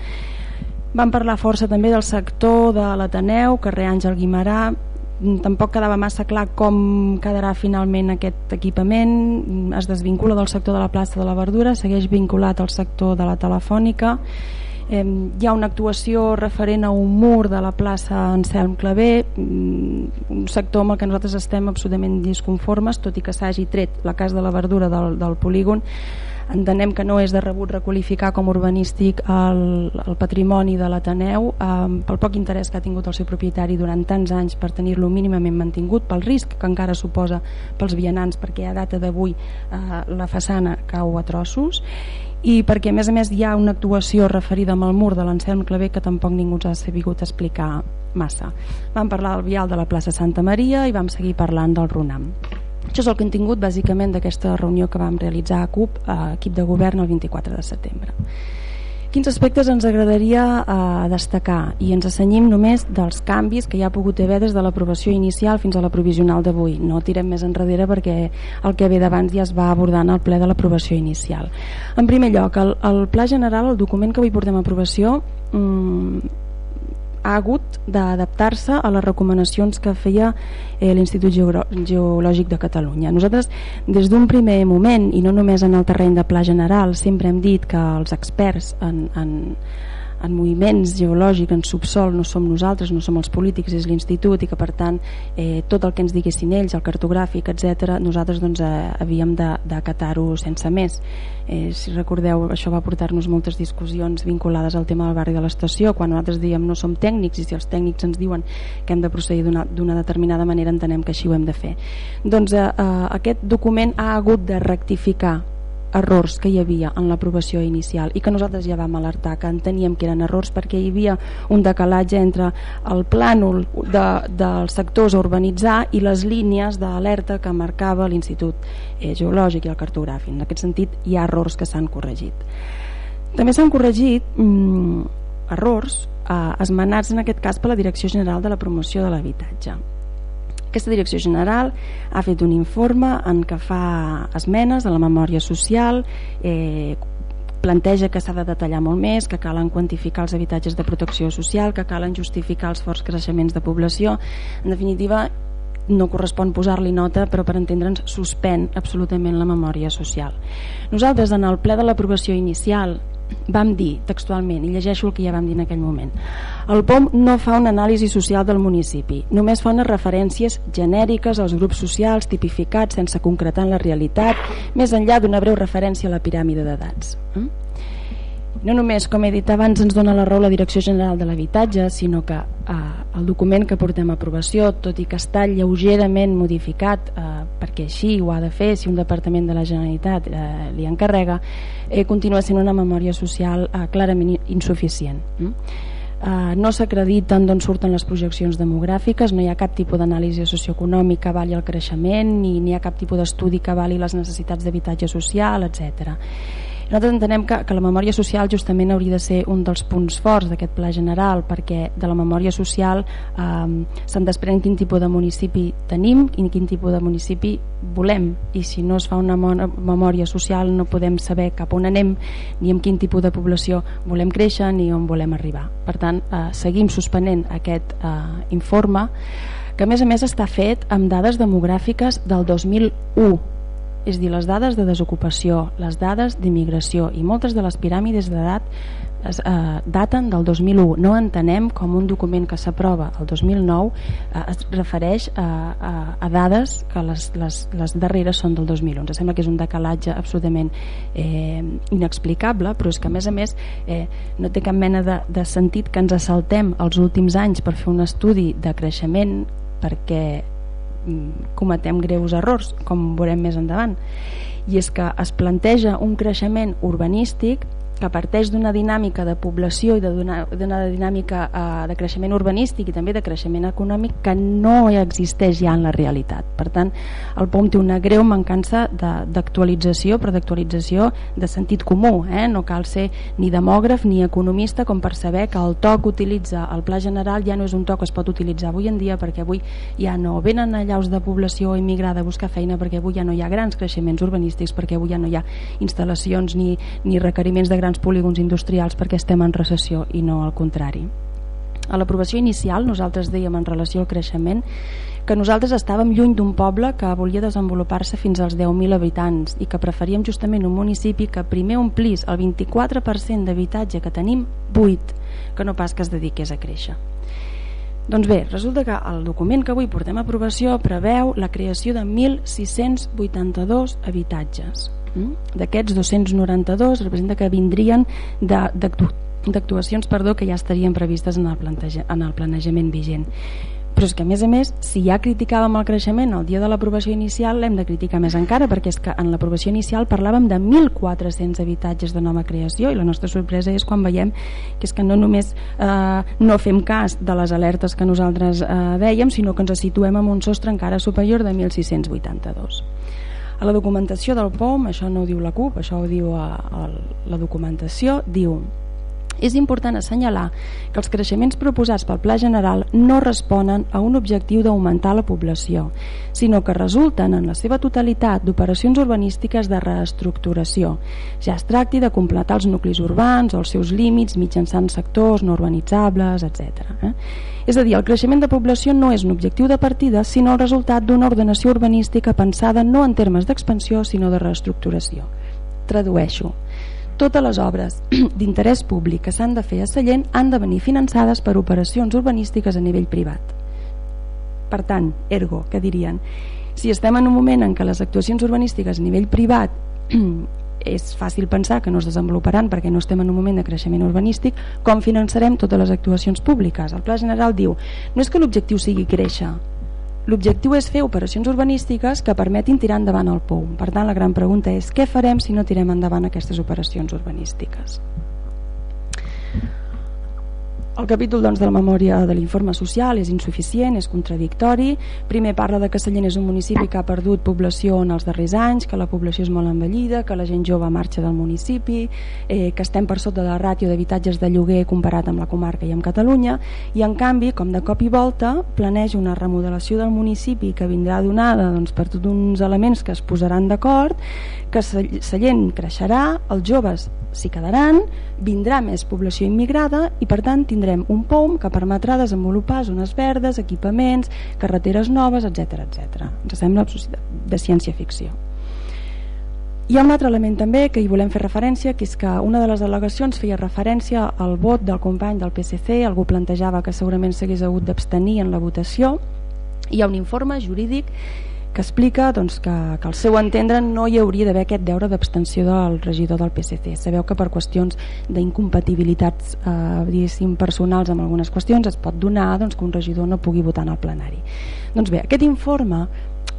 Vam parlar força també del sector de l'Ateneu, carrer Àngel Guimarà, mm, tampoc quedava massa clar com quedarà finalment aquest equipament. Mm, es desvincula del sector de la plaça de la Verdura segueix vinculat al sector de la telefònica. Hi ha una actuació referent a un mur de la plaça Anselm Clavé mm, un sector amb el que nosaltres estem absolutament disconformes tot i que s'hagi tret la casa de la Verdura del, del polígon entenem que no és de rebut requalificar com urbanístic el, el patrimoni de l'Ateneu eh, pel poc interès que ha tingut el seu propietari durant tants anys per tenir-lo mínimament mantingut, pel risc que encara suposa pels vianants perquè a data d'avui eh, la façana cau a trossos i perquè a més a més hi ha una actuació referida amb el mur de l'Anselm Clavé que tampoc ningú ens ha sabut explicar massa. Vam parlar del vial de la plaça Santa Maria i vam seguir parlant del Runam. Això és el que hem tingut bàsicament d'aquesta reunió que vam realitzar a CUP, a equip de govern, el 24 de setembre. Quins aspectes ens agradaria eh, destacar? I ens assenyim només dels canvis que hi ha pogut haver des de l'aprovació inicial fins a la provisional d'avui. No tirem més enrere perquè el que ve d'abans ja es va abordar en el ple de l'aprovació inicial. En primer lloc, el, el Pla General, el document que avui portem a aprovació, mmm, ha hagut d'adaptar-se a les recomanacions que feia eh, l'Institut Geològic de Catalunya. Nosaltres, des d'un primer moment, i no només en el terreny de pla general, sempre hem dit que els experts en, en, en moviments geològics, en subsol, no som nosaltres, no som els polítics, és l'institut i que per tant eh, tot el que ens diguessin ells, el cartogràfic, etc, nosaltres doncs, eh, havíem d'acatar-ho sense més. Eh, si recordeu, això va portar-nos moltes discussions vinculades al tema del barri de l'estació, quan nosaltres diem no som tècnics i si els tècnics ens diuen que hem de procedir d'una determinada manera entenem que així ho hem de fer. Doncs eh, eh, aquest document ha hagut de rectificar errors que hi havia en l'aprovació inicial i que nosaltres ja vam alertar que enteníem que eren errors perquè hi havia un decalatge entre el plànol de, dels sectors a urbanitzar i les línies d'alerta que marcava l'Institut Geològic i el Cartogràfic. En aquest sentit hi ha errors que s'han corregit. També s'han corregit mm, errors eh, esmenats en aquest cas per la Direcció General de la Promoció de l'Habitatge aquesta direcció general ha fet un informe en què fa esmenes a la memòria social, eh, planteja que s'ha de detallar molt més, que calen quantificar els habitatges de protecció social, que calen justificar els forts creixements de població. En definitiva, no correspon posar-li nota, però per entendre'ns suspèn absolutament la memòria social. Nosaltres, en el ple de l'aprovació inicial vam dir textualment, i llegeixo el que ja vam dir en aquell moment, el POM no fa una anàlisi social del municipi, només fa unes referències genèriques als grups socials tipificats sense concretar en la realitat, més enllà d'una breu referència a la piràmide d'edats. Mm? No només, com he dit abans, ens dona la raó la Direcció General de l'Habitatge, sinó que eh, el document que portem a aprovació, tot i que està lleugerament modificat, eh, perquè així ho ha de fer si un departament de la Generalitat eh, li encarrega, eh, continua sent una memòria social eh, clarament insuficient. Mm? Uh, no s'acrediten d'on surten les projeccions demogràfiques, no hi ha cap tipus d'anàlisi socioeconòmic que vali el creixement, ni hi ha cap tipus d'estudi que vali les necessitats d'habitatge social, etc. Nosaltres entenem que, que la memòria social justament hauria de ser un dels punts forts d'aquest pla general perquè de la memòria social eh, se'n desprèn quin tipus de municipi tenim i quin tipus de municipi volem i si no es fa una memòria social no podem saber cap on anem ni amb quin tipus de població volem créixer ni on volem arribar. Per tant, eh, seguim suspenent aquest eh, informe que a més a més està fet amb dades demogràfiques del 2001 és dir, les dades de desocupació, les dades d'immigració i moltes de les piràmides d'edat es, eh, daten del 2001 no entenem com un document que s'aprova el 2009 eh, es refereix a, a, a dades que les, les, les darreres són del 2001 ens sembla que és un decalatge absolutament eh, inexplicable però és que a més a més eh, no té cap mena de, de sentit que ens assaltem els últims anys per fer un estudi de creixement perquè cometem greus errors, com veurem més endavant. I és que es planteja un creixement urbanístic que parteix d'una dinàmica de població i d'una dinàmica eh, de creixement urbanístic i també de creixement econòmic que no existeix ja en la realitat. Per tant, el POM té una greu mancança d'actualització, però d'actualització de sentit comú. Eh? No cal ser ni demògraf ni economista com per saber que el to que utilitza el pla general ja no és un to que es pot utilitzar avui en dia perquè avui ja no venen allaus de població immigrada a buscar feina perquè avui ja no hi ha grans creixements urbanístics perquè avui ja no hi ha instal·lacions ni, ni requeriments de grans grans polígons industrials perquè estem en recessió i no al contrari. A l'aprovació inicial nosaltres dèiem en relació al creixement que nosaltres estàvem lluny d'un poble que volia desenvolupar-se fins als 10.000 habitants i que preferíem justament un municipi que primer omplís el 24% d'habitatge que tenim buit, que no pas que es dediqués a créixer. Doncs bé, resulta que el document que avui portem a aprovació preveu la creació de 1.682 habitatges. Mm? D'aquests 292 representa que vindrien d'actuacions que ja estarien previstes en el, en el planejament vigent però és que a més a més si ja criticàvem el creixement el dia de l'aprovació inicial l'hem de criticar més encara perquè és que en l'aprovació inicial parlàvem de 1.400 habitatges de nova creació i la nostra sorpresa és quan veiem que és que no només eh, no fem cas de les alertes que nosaltres eh, dèiem sinó que ens situem en un sostre encara superior de 1.682 a la documentació del POM, això no ho diu la CUP, això ho diu a, a la documentació, diu és important assenyalar que els creixements proposats pel Pla General no responen a un objectiu d'augmentar la població, sinó que resulten en la seva totalitat d'operacions urbanístiques de reestructuració, ja es tracti de completar els nuclis urbans o els seus límits mitjançant sectors no urbanitzables, etc. Eh? És a dir, el creixement de població no és un objectiu de partida, sinó el resultat d'una ordenació urbanística pensada no en termes d'expansió, sinó de reestructuració. Tradueixo totes les obres d'interès públic que s'han de fer a Sallent han de venir finançades per operacions urbanístiques a nivell privat. Per tant, ergo, que dirien, si estem en un moment en què les actuacions urbanístiques a nivell privat és fàcil pensar que no es desenvoluparan perquè no estem en un moment de creixement urbanístic, com finançarem totes les actuacions públiques? El Pla General diu, no és que l'objectiu sigui créixer, L'objectiu és fer operacions urbanístiques que permetin tirar endavant el POU. Per tant, la gran pregunta és què farem si no tirem endavant aquestes operacions urbanístiques? El capítol doncs, de la memòria de l'informe social és insuficient, és contradictori. Primer parla de que Sallent és un municipi que ha perdut població en els darrers anys, que la població és molt envellida, que la gent jove marxa del municipi, eh, que estem per sota de la ràtio d'habitatges de lloguer comparat amb la comarca i amb Catalunya, i en canvi, com de cop i volta, planeja una remodelació del municipi que vindrà donada doncs, per tots uns elements que es posaran d'acord, que Sallent creixerà, els joves s'hi quedaran, vindrà més població immigrada i per tant tindrem un POM que permetrà desenvolupar zones verdes, equipaments, carreteres noves, etc etc. Ens sembla de ciència-ficció. Hi ha un altre element també que hi volem fer referència, que és que una de les delegacions feia referència al vot del company del PSC, algú plantejava que segurament s'hagués hagut d'abstenir en la votació, hi ha un informe jurídic que explica doncs, que, que al seu entendre no hi hauria d'haver aquest deure d'abstenció del regidor del PSC. Sabeu que per qüestions d'incompatibilitats eh, personals amb algunes qüestions es pot donar doncs, que un regidor no pugui votar en el plenari. Doncs bé, aquest informe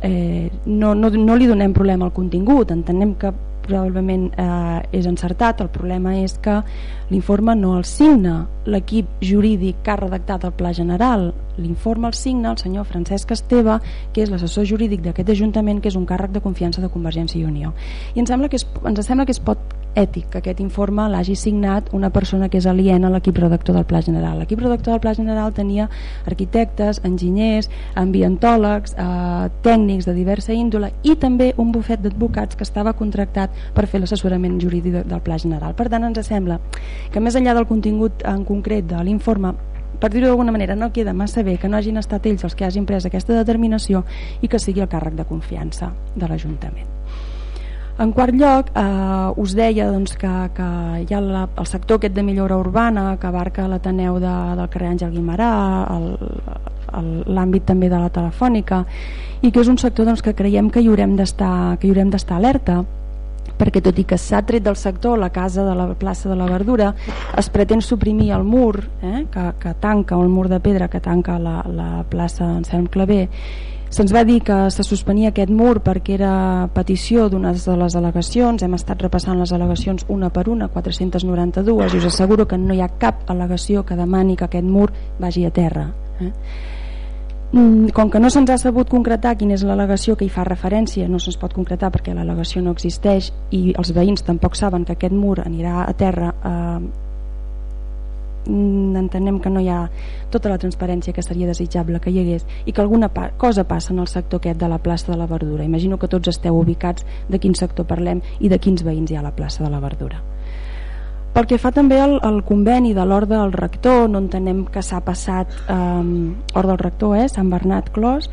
eh, no, no, no li donem problema al contingut, entenem que probablement eh, és encertat, el problema és que l'informe no el signa l'equip jurídic que ha redactat el Pla General, l'informe el signa el senyor Francesc Esteve, que és l'assessor jurídic d'aquest Ajuntament, que és un càrrec de confiança de Convergència i Unió. I ens sembla que es, ens sembla que es pot ètic que aquest informe l'hagi signat una persona que és aliena a l'equip redactor del Pla General. L'equip redactor del Pla General tenia arquitectes, enginyers, ambientòlegs, eh, tècnics de diversa índole i també un bufet d'advocats que estava contractat per fer l'assessorament jurídic del Pla General. Per tant, ens sembla que més enllà del contingut en concret de l'informe per dir-ho d'alguna manera, no queda massa bé que no hagin estat ells els que hagin pres aquesta determinació i que sigui el càrrec de confiança de l'Ajuntament. En quart lloc, eh, us deia doncs, que, que hi ha la, el sector aquest de millora urbana que abarca l'Ateneu de, del carrer Àngel Guimarà, l'àmbit també de la telefònica, i que és un sector doncs, que creiem que hi haurem d'estar alerta, perquè tot i que s'ha tret del sector la casa de la plaça de la Verdura, es pretén suprimir el mur eh, que, que tanca, el mur de pedra que tanca la, la plaça Anselm Clavé, Se'ns va dir que se suspenia aquest mur perquè era petició d'unes de les al·legacions, hem estat repassant les al·legacions una per una, 492, i us asseguro que no hi ha cap al·legació que demani que aquest mur vagi a terra. Eh? Mm, com que no se'ns ha sabut concretar quina és l'al·legació que hi fa referència, no se'ns pot concretar perquè l'al·legació no existeix i els veïns tampoc saben que aquest mur anirà a terra eh, entenem que no hi ha tota la transparència que seria desitjable que hi hagués i que alguna pa cosa passa en el sector aquest de la plaça de la Verdura. Imagino que tots esteu ubicats de quin sector parlem i de quins veïns hi ha a la plaça de la Verdura. Pel que fa també al, al conveni de l'Ordre del Rector, no entenem que s'ha passat eh, Ordre del Rector, eh, Sant Bernat Clos,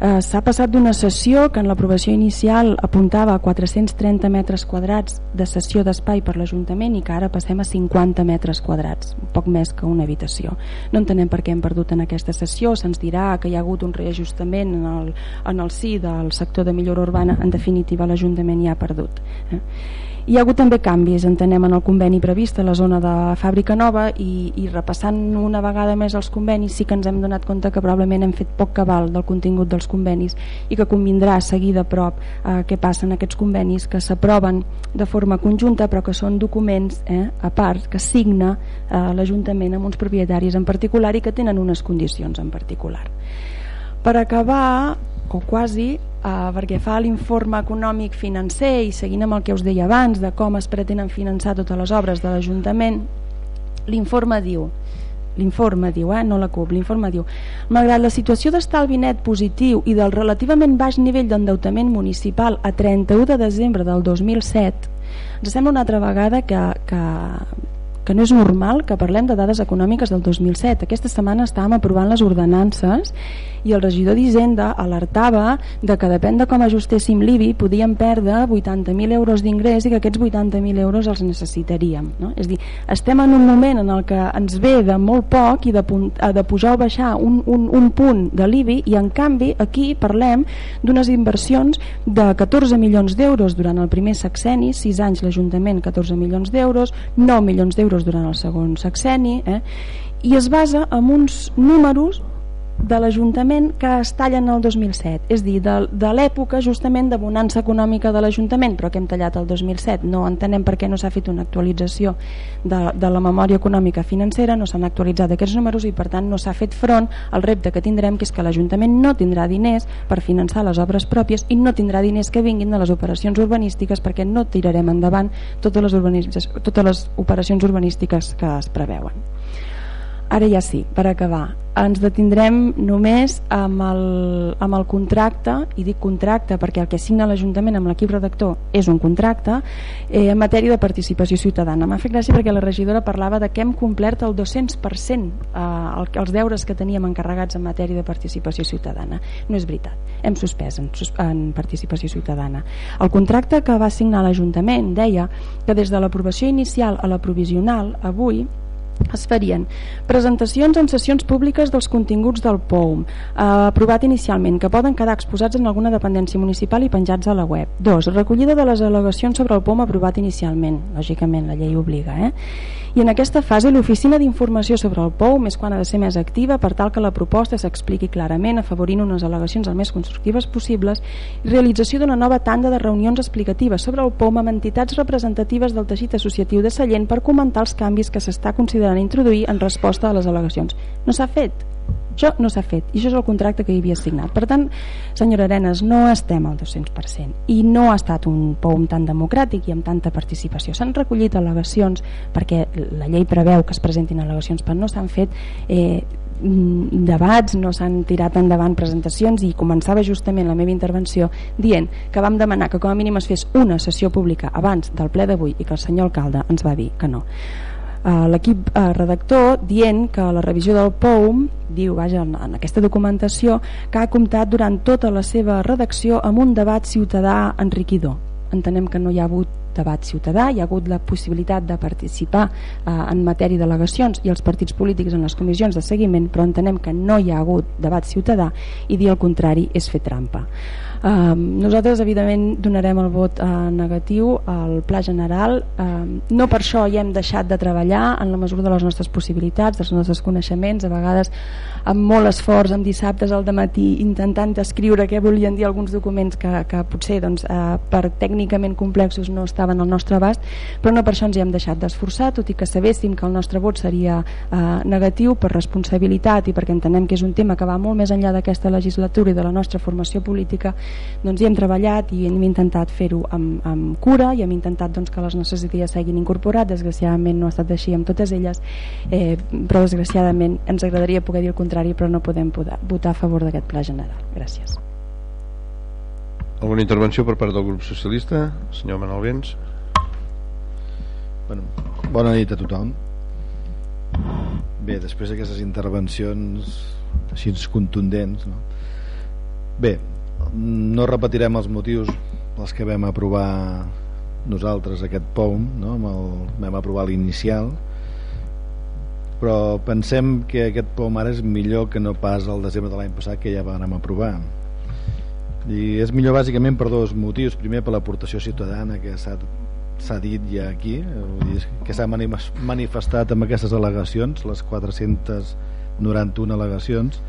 eh, s'ha passat d'una sessió que en l'aprovació inicial apuntava a 430 metres quadrats de sessió d'espai per l'Ajuntament i que ara passem a 50 metres quadrats, poc més que una habitació. No entenem per què hem perdut en aquesta sessió, se'ns dirà que hi ha hagut un reajustament en el, en el sí del sector de millora urbana, en definitiva l'Ajuntament ja ha perdut. Eh? Hi ha hagut també canvis, entenem, en el conveni previst a la zona de Fàbrica Nova i, i repassant una vegada més els convenis sí que ens hem donat compte que probablement hem fet poc cabal del contingut dels convenis i que convindrà seguir de prop eh, què passa en aquests convenis que s'aproven de forma conjunta però que són documents eh, a part que signa eh, l'Ajuntament amb uns propietaris en particular i que tenen unes condicions en particular. Per acabar, o quasi, eh, perquè fa l'informe econòmic financer i seguint amb el que us deia abans de com es pretenen finançar totes les obres de l'Ajuntament l'informe diu l'informe diu, eh, no la CUP, l'informe diu malgrat la situació d'estalvi net positiu i del relativament baix nivell d'endeutament municipal a 31 de desembre del 2007 ens sembla una altra vegada que, que, que no és normal que parlem de dades econòmiques del 2007. Aquesta setmana estàvem aprovant les ordenances i el regidor d'Hisenda alertava de que depèn de com ajustéssim l'IBI podíem perdre 80.000 euros d'ingrés i que aquests 80.000 euros els necessitaríem. No? És dir, estem en un moment en el que ens ve de molt poc i de, de pujar o baixar un, un, un punt de l'IBI i en canvi aquí parlem d'unes inversions de 14 milions d'euros durant el primer sexeni, 6 anys l'Ajuntament 14 milions d'euros, 9 milions d'euros durant el segon sexeni eh? i es basa en uns números de l'Ajuntament que es tallen el 2007 és dir, de, de l'època justament de bonança econòmica de l'Ajuntament però que hem tallat el 2007 no entenem per què no s'ha fet una actualització de, de la memòria econòmica financera no s'han actualitzat aquests números i per tant no s'ha fet front al repte que tindrem que és que l'Ajuntament no tindrà diners per finançar les obres pròpies i no tindrà diners que vinguin de les operacions urbanístiques perquè no tirarem endavant totes les, totes les operacions urbanístiques que es preveuen Ara ja sí, per acabar. Ens detindrem només amb el, amb el contracte, i dic contracte perquè el que signa l'Ajuntament amb l'equip redactor és un contracte, eh, en matèria de participació ciutadana. M'ha fet gràcia perquè la regidora parlava de que hem complert el 200% eh, els deures que teníem encarregats en matèria de participació ciutadana. No és veritat, hem suspès en, en participació ciutadana. El contracte que va signar l'Ajuntament deia que des de l'aprovació inicial a la provisional, avui, es farien presentacions en sessions públiques dels continguts del POUM eh, aprovat inicialment que poden quedar exposats en alguna dependència municipal i penjats a la web 2. Recollida de les al·legacions sobre el POUM aprovat inicialment lògicament la llei obliga eh? i en aquesta fase l'oficina d'informació sobre el POU més quan ha de ser més activa per tal que la proposta s'expliqui clarament afavorint unes al·legacions el més constructives possibles i realització d'una nova tanda de reunions explicatives sobre el POU amb entitats representatives del teixit associatiu de Sallent per comentar els canvis que s'està considerant introduir en resposta a les al·legacions. No s'ha fet això no s'ha fet i això és el contracte que hi havia signat. Per tant, senyora Arenas, no estem al 200% i no ha estat un POUM tan democràtic i amb tanta participació. S'han recollit al·legacions perquè la llei preveu que es presentin al·legacions, però no s'han fet eh, debats, no s'han tirat endavant presentacions i començava justament la meva intervenció dient que vam demanar que com a mínim es fes una sessió pública abans del ple d'avui i que el senyor alcalde ens va dir que no l'equip eh, redactor dient que la revisió del POUM diu vaja, en, en aquesta documentació que ha comptat durant tota la seva redacció amb un debat ciutadà enriquidor entenem que no hi ha hagut debat ciutadà, hi ha hagut la possibilitat de participar eh, en matèria d'al·legacions i els partits polítics en les comissions de seguiment, però entenem que no hi ha hagut debat ciutadà i dir el contrari és fer trampa. Uh, nosaltres evidentment donarem el vot uh, negatiu al pla general. Uh, no per això hi hem deixat de treballar en la mesura de les nostres possibilitats dels nostres coneixements, a vegades amb molt esforç, amb dissabtes al matí intentant descriure què volien dir alguns documents que, que potser doncs, uh, per tècnicament complexos no estaven al nostre abast però no per això ens hi hem deixat d'esforçar tot i que sabéssim que el nostre vot seria uh, negatiu per responsabilitat i perquè entenem que és un tema que va molt més enllà d'aquesta legislatura i de la nostra formació política doncs hi hem treballat i hem intentat fer-ho amb, amb cura i hem intentat doncs, que les nostres idees s'hagin incorporat. Desgraciadament no ha estat així amb totes elles eh, però desgraciadament ens agradaria poder dir el contrari però no podem poder votar a favor d'aquest pla general. Gràcies. Alguna intervenció per part del grup socialista? Senyor Manuel Vents. Bueno, bona nit a tothom. Bé, després d'aquestes intervencions així contundents, no? Bé, no repetirem els motius pels que vam aprovar nosaltres aquest POM, no? El, vam aprovar l'inicial, però pensem que aquest POM ara és millor que no pas el desembre de l'any passat que ja vam aprovar i és millor bàsicament per dos motius primer per l'aportació ciutadana que s'ha dit ja aquí que s'ha manifestat amb aquestes al·legacions les 491 al·legacions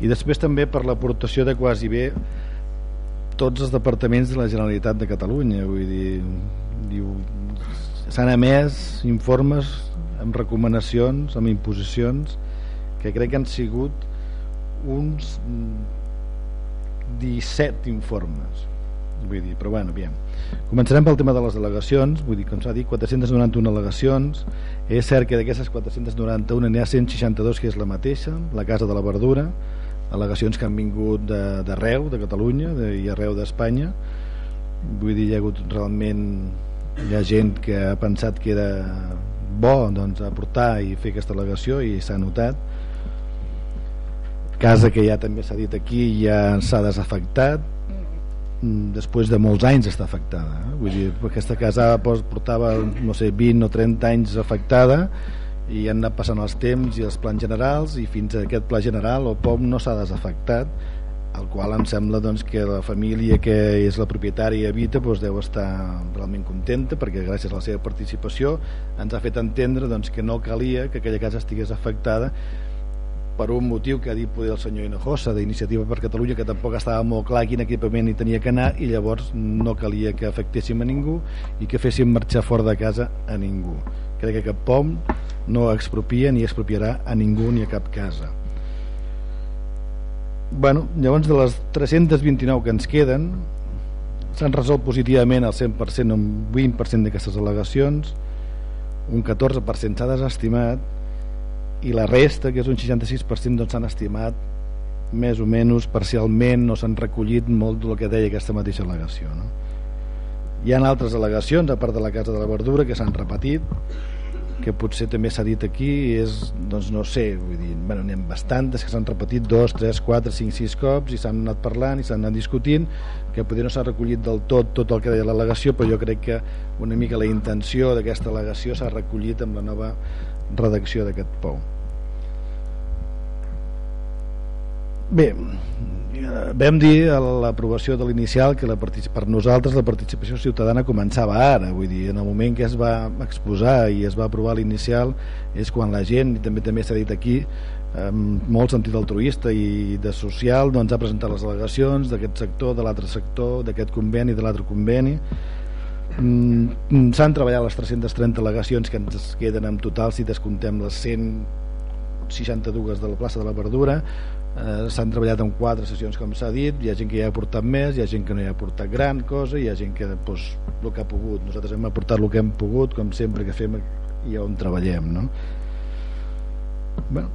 i després també per l'aportació de quasi bé tots els departaments de la Generalitat de Catalunya. Vull dir, diu s'han emès informes amb recomanacions, amb imposicions que crec que han sigut uns 17 informes. Vull dir, però bueno, aviam. Començarem pel tema de les delegacions, vull dir, com s'ha dit, 491 delegacions, és cert que d'aquestes 491 n'hi ha 162 que és la mateixa, la Casa de la Verdura, delegacions que han vingut d'arreu, de, de Catalunya de, i arreu d'Espanya, vull dir, hi ha hagut realment hi ha gent que ha pensat que era bo doncs, aportar i fer aquesta delegació i s'ha notat. Casa que ja també s'ha dit aquí ja s'ha desafectat. Mm, després de molts anys està afectada eh? vull dir, aquesta casa portava no sé, 20 o 30 anys afectada i han anat passant els temps i els plans generals i fins a aquest pla general el POM no s'ha desafectat el qual em sembla doncs, que la família que és la propietària habita doncs, deu estar realment contenta perquè gràcies a la seva participació ens ha fet entendre doncs, que no calia que aquella casa estigués afectada per un motiu que ha dit poder el senyor Hinojosa d'Iniciativa per Catalunya que tampoc estava molt clar quin equipament hi tenia que anar i llavors no calia que afectéssim a ningú i que féssim marxar fora de casa a ningú crec que cap POM no expropia ni expropiarà a ningú ni a cap casa bueno, llavors de les 329 que ens queden s'han resolt positivament al 100% un 20% d'aquestes al·legacions un 14% s'ha desestimat i la resta, que és un 66%, doncs s'han estimat més o menys parcialment no s'han recollit molt del que deia aquesta mateixa al·legació. No? Hi ha altres al·legacions, a part de la Casa de la Verdura, que s'han repetit, que potser també s'ha dit aquí, és, doncs no sé, vull dir, bueno, n'hi ha bastantes que s'han repetit dos, tres, quatre, cinc, sis cops i s'han anat parlant i s'han anat discutint, que potser no s'ha recollit del tot tot el que deia l'al·legació, però jo crec que una mica la intenció d'aquesta al·legació s'ha recollit amb la nova redacció d'aquest POU. Bé, vam dir a l'aprovació de l'inicial que la per nosaltres la participació ciutadana començava ara, vull dir, en el moment que es va exposar i es va aprovar l'inicial és quan la gent, i també també s'ha dit aquí, amb molt sentit altruista i de social, doncs ha presentat les delegacions d'aquest sector, de l'altre sector, d'aquest conveni, de l'altre conveni. Mm, s'han treballat les 330 delegacions que ens queden en total si descomptem les 162 de la plaça de la Verdura. Eh, s'han treballat en quatre sessions com s'ha dit, hi ha gent que ja ha portat més hi ha gent que no hi ha portat gran cosa hi ha gent que doncs, el que ha pogut. Nosaltres hem aportat el que hem pogut com sempre que fem i on treballem no? bueno,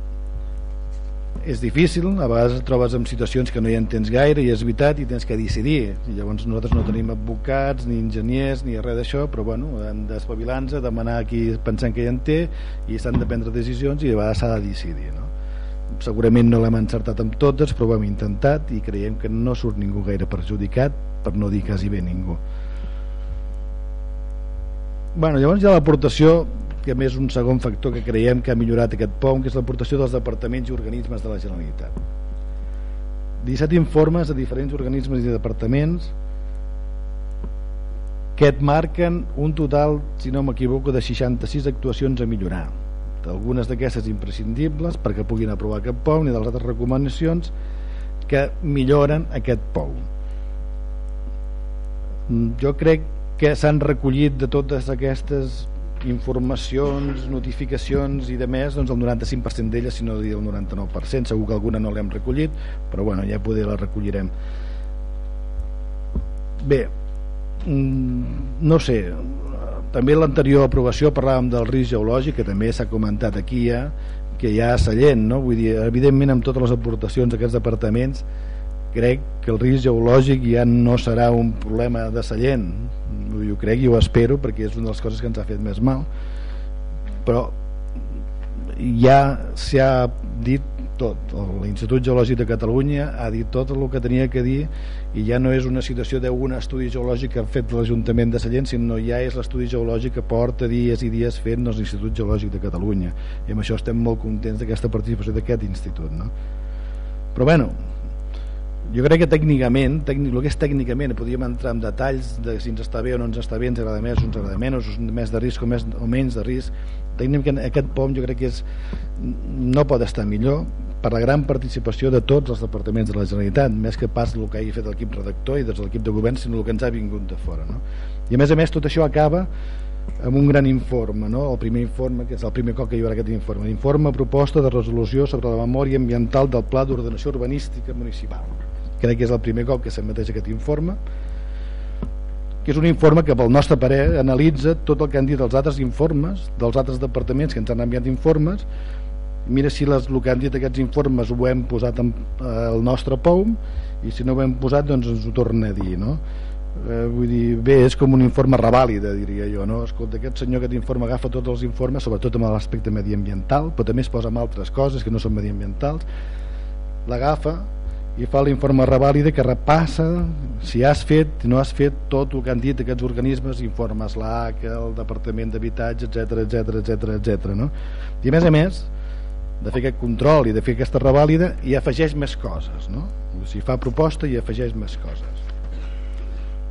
és difícil, a vegades et trobes en situacions que no hi entens gaire i és veritat i tens que decidir i llavors nosaltres no tenim advocats ni enginyers ni res d'això però bueno, hem d'espavilar-nos demanar qui pensem que hi en té i s'han de prendre decisions i a vegades s'ha de decidir no? segurament no l'hem encertat amb totes però ho hem intentat i creiem que no surt ningú gaire perjudicat per no dir quasi bé ningú bueno, llavors hi ha que més un segon factor que creiem que ha millorat aquest POM que és l'aportació dels departaments i organismes de la Generalitat. 17 informes de diferents organismes i departaments que et marquen un total, si no m'equivoco, de 66 actuacions a millorar. Algunes d'aquestes imprescindibles perquè puguin aprovar aquest POU i de les altres recomanacions que milloren aquest POU mm, jo crec que s'han recollit de totes aquestes informacions, notificacions i de més, doncs el 95% d'elles si no dir el 99%, segur que alguna no l'hem recollit però bueno, ja poder la recollirem bé mm, no sé també l'anterior aprovació parlàvem del risc geològic, que també s'ha comentat aquí ja, que hi ha Sallent, no? Vull dir, evidentment amb totes les aportacions d'aquests departaments crec que el risc geològic ja no serà un problema de Sallent jo crec i ho espero perquè és una de les coses que ens ha fet més mal. Però ja s'ha dit tot. l'Institut Geològic de Catalunya ha dit tot el que tenia que dir i ja no és una situació d'un estudi geològic que ha fet l'Ajuntament de Sallent sinó ja és l'estudi geològic que porta dies i dies fent l'Institut Geològic de Catalunya. I amb això estem molt contents d'aquesta participació d'aquest institut no? però bueno jo crec que tècnicament, tècnic, el que és tècnicament podríem entrar en detalls de si ens està bé o no ens està bé, ens agrada més o ens agrada menys, o més de risc o, més, o menys de risc tècnicament aquest POM jo crec que és, no pot estar millor per la gran participació de tots els departaments de la Generalitat, més que pas el que hagi fet l'equip redactor i des de l'equip de govern, sinó el que ens ha vingut de fora. No? I a més a més tot això acaba amb un gran informe, no? el primer informe, que és el primer cop que hi haurà aquest informe, l'informe proposta de resolució sobre la memòria ambiental del Pla d'Ordenació Urbanística Municipal crec que és el primer cop que s'emeteix aquest informe que és un informe que pel nostre parer analitza tot el que han dit els altres informes dels altres departaments que ens han enviat informes mira si les, el que han dit aquests informes ho hem posat en, eh, el nostre POUM i si no ho hem posat doncs ens ho torna a dir no? eh, vull dir, bé, és com un informe revàlida diria jo, no? escolta, aquest senyor aquest informe agafa tots els informes, sobretot amb l'aspecte mediambiental, però també es posa amb altres coses que no són mediambientals l'agafa i fa l'informe revàlida que repassa si has fet no has fet tot el que han dit aquests organismes, informes l'AC, el Departament d'Habitatge, etc etc etc etc. No? I a més a més de fer aquest control i de fer aquesta revàlida i afegeix més coses no? si fa proposta i afegeix més coses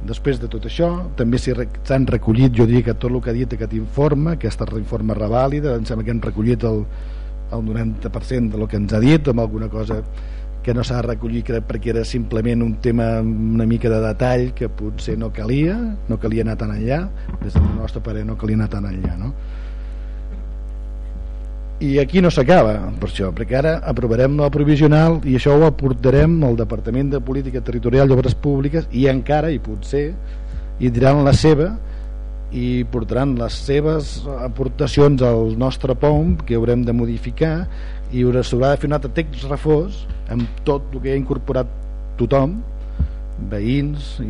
després de tot això també s'han recollit jo diria que tot el que ha dit aquest informe aquesta informe revàlida em sembla que han recollit el, el 90% del que ens ha dit amb alguna cosa que no s'ha recollit crec perquè era simplement un tema una mica de detall que potser no calia no calia anar tan enllà des del nostre parer no calia anar tan enllà no? i aquí no s'acaba per això, perquè ara aprovarem la provisional i això ho aportarem al Departament de Política Territorial i Obres Públiques i encara, i potser hi diran la seva i portaran les seves aportacions al nostre POM que haurem de modificar i s'haurà de fer un altre text reforç amb tot el que ha incorporat tothom veïns i,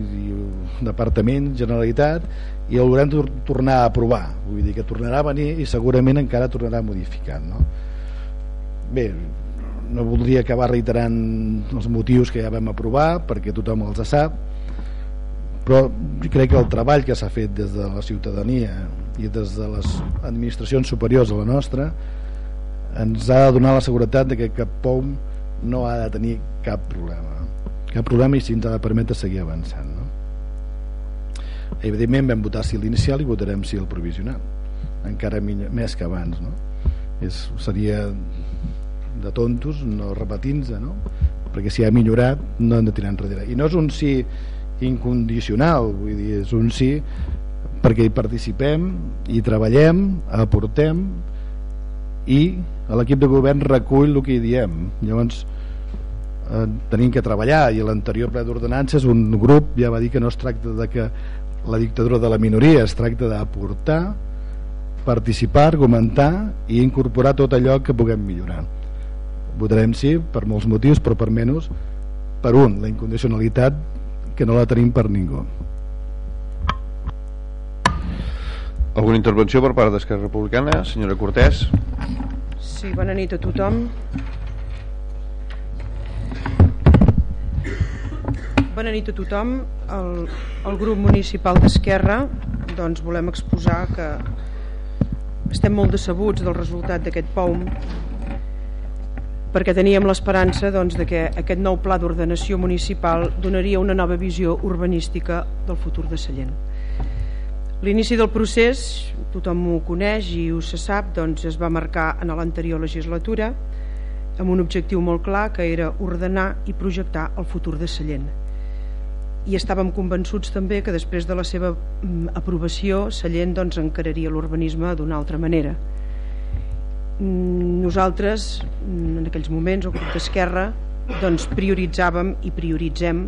departament, generalitat i el haurem de tornar a aprovar vull dir que tornarà a venir i segurament encara tornarà a modificar no? bé, no voldria acabar reiterant els motius que ja vam aprovar perquè tothom els sap però crec que el treball que s'ha fet des de la ciutadania i des de les administracions superiors a la nostra ens ha de donar la seguretat de que cap POM no ha de tenir cap problema cap problema i si ens ha de permetre seguir avançant no? evidentment vam votar sí l'inicial i votarem sí el provisional encara més que abans no? És, seria de tontos no repetint-se no? perquè si ha millorat no hem de tirar enrere i no és un sí incondicional vull dir, és un sí perquè hi participem i treballem, aportem i l'equip de govern recull el que hi diem. Llavors eh, tenim que treballar i l'anterior ple d'ordenances un grup ja va dir que no es tracta de que la dictadura de la minoria es tracta d'aportar participar, argumentar i incorporar tot allò que puguem millorar. Votarem sí per molts motius però per menys per un, la incondicionalitat que no la tenim per ningú Alguna intervenció per part d'Esquerra Republicana? Senyora Cortés. Sí, bona nit a tothom. Bona nit a tothom. El, el grup municipal d'Esquerra doncs volem exposar que estem molt decebuts del resultat d'aquest POUM perquè teníem l'esperança doncs, de que aquest nou pla d'ordenació municipal donaria una nova visió urbanística del futur de Sallent. L'inici del procés, tothom ho coneix i ho se sap, doncs es va marcar en l'anterior legislatura amb un objectiu molt clar que era ordenar i projectar el futur de Sallent. I estàvem convençuts també que després de la seva mm, aprovació Sallent doncs, encararia l'urbanisme d'una altra manera. Mm, nosaltres, mm, en aquells moments, el grup d'Esquerra, doncs, prioritzàvem i prioritzem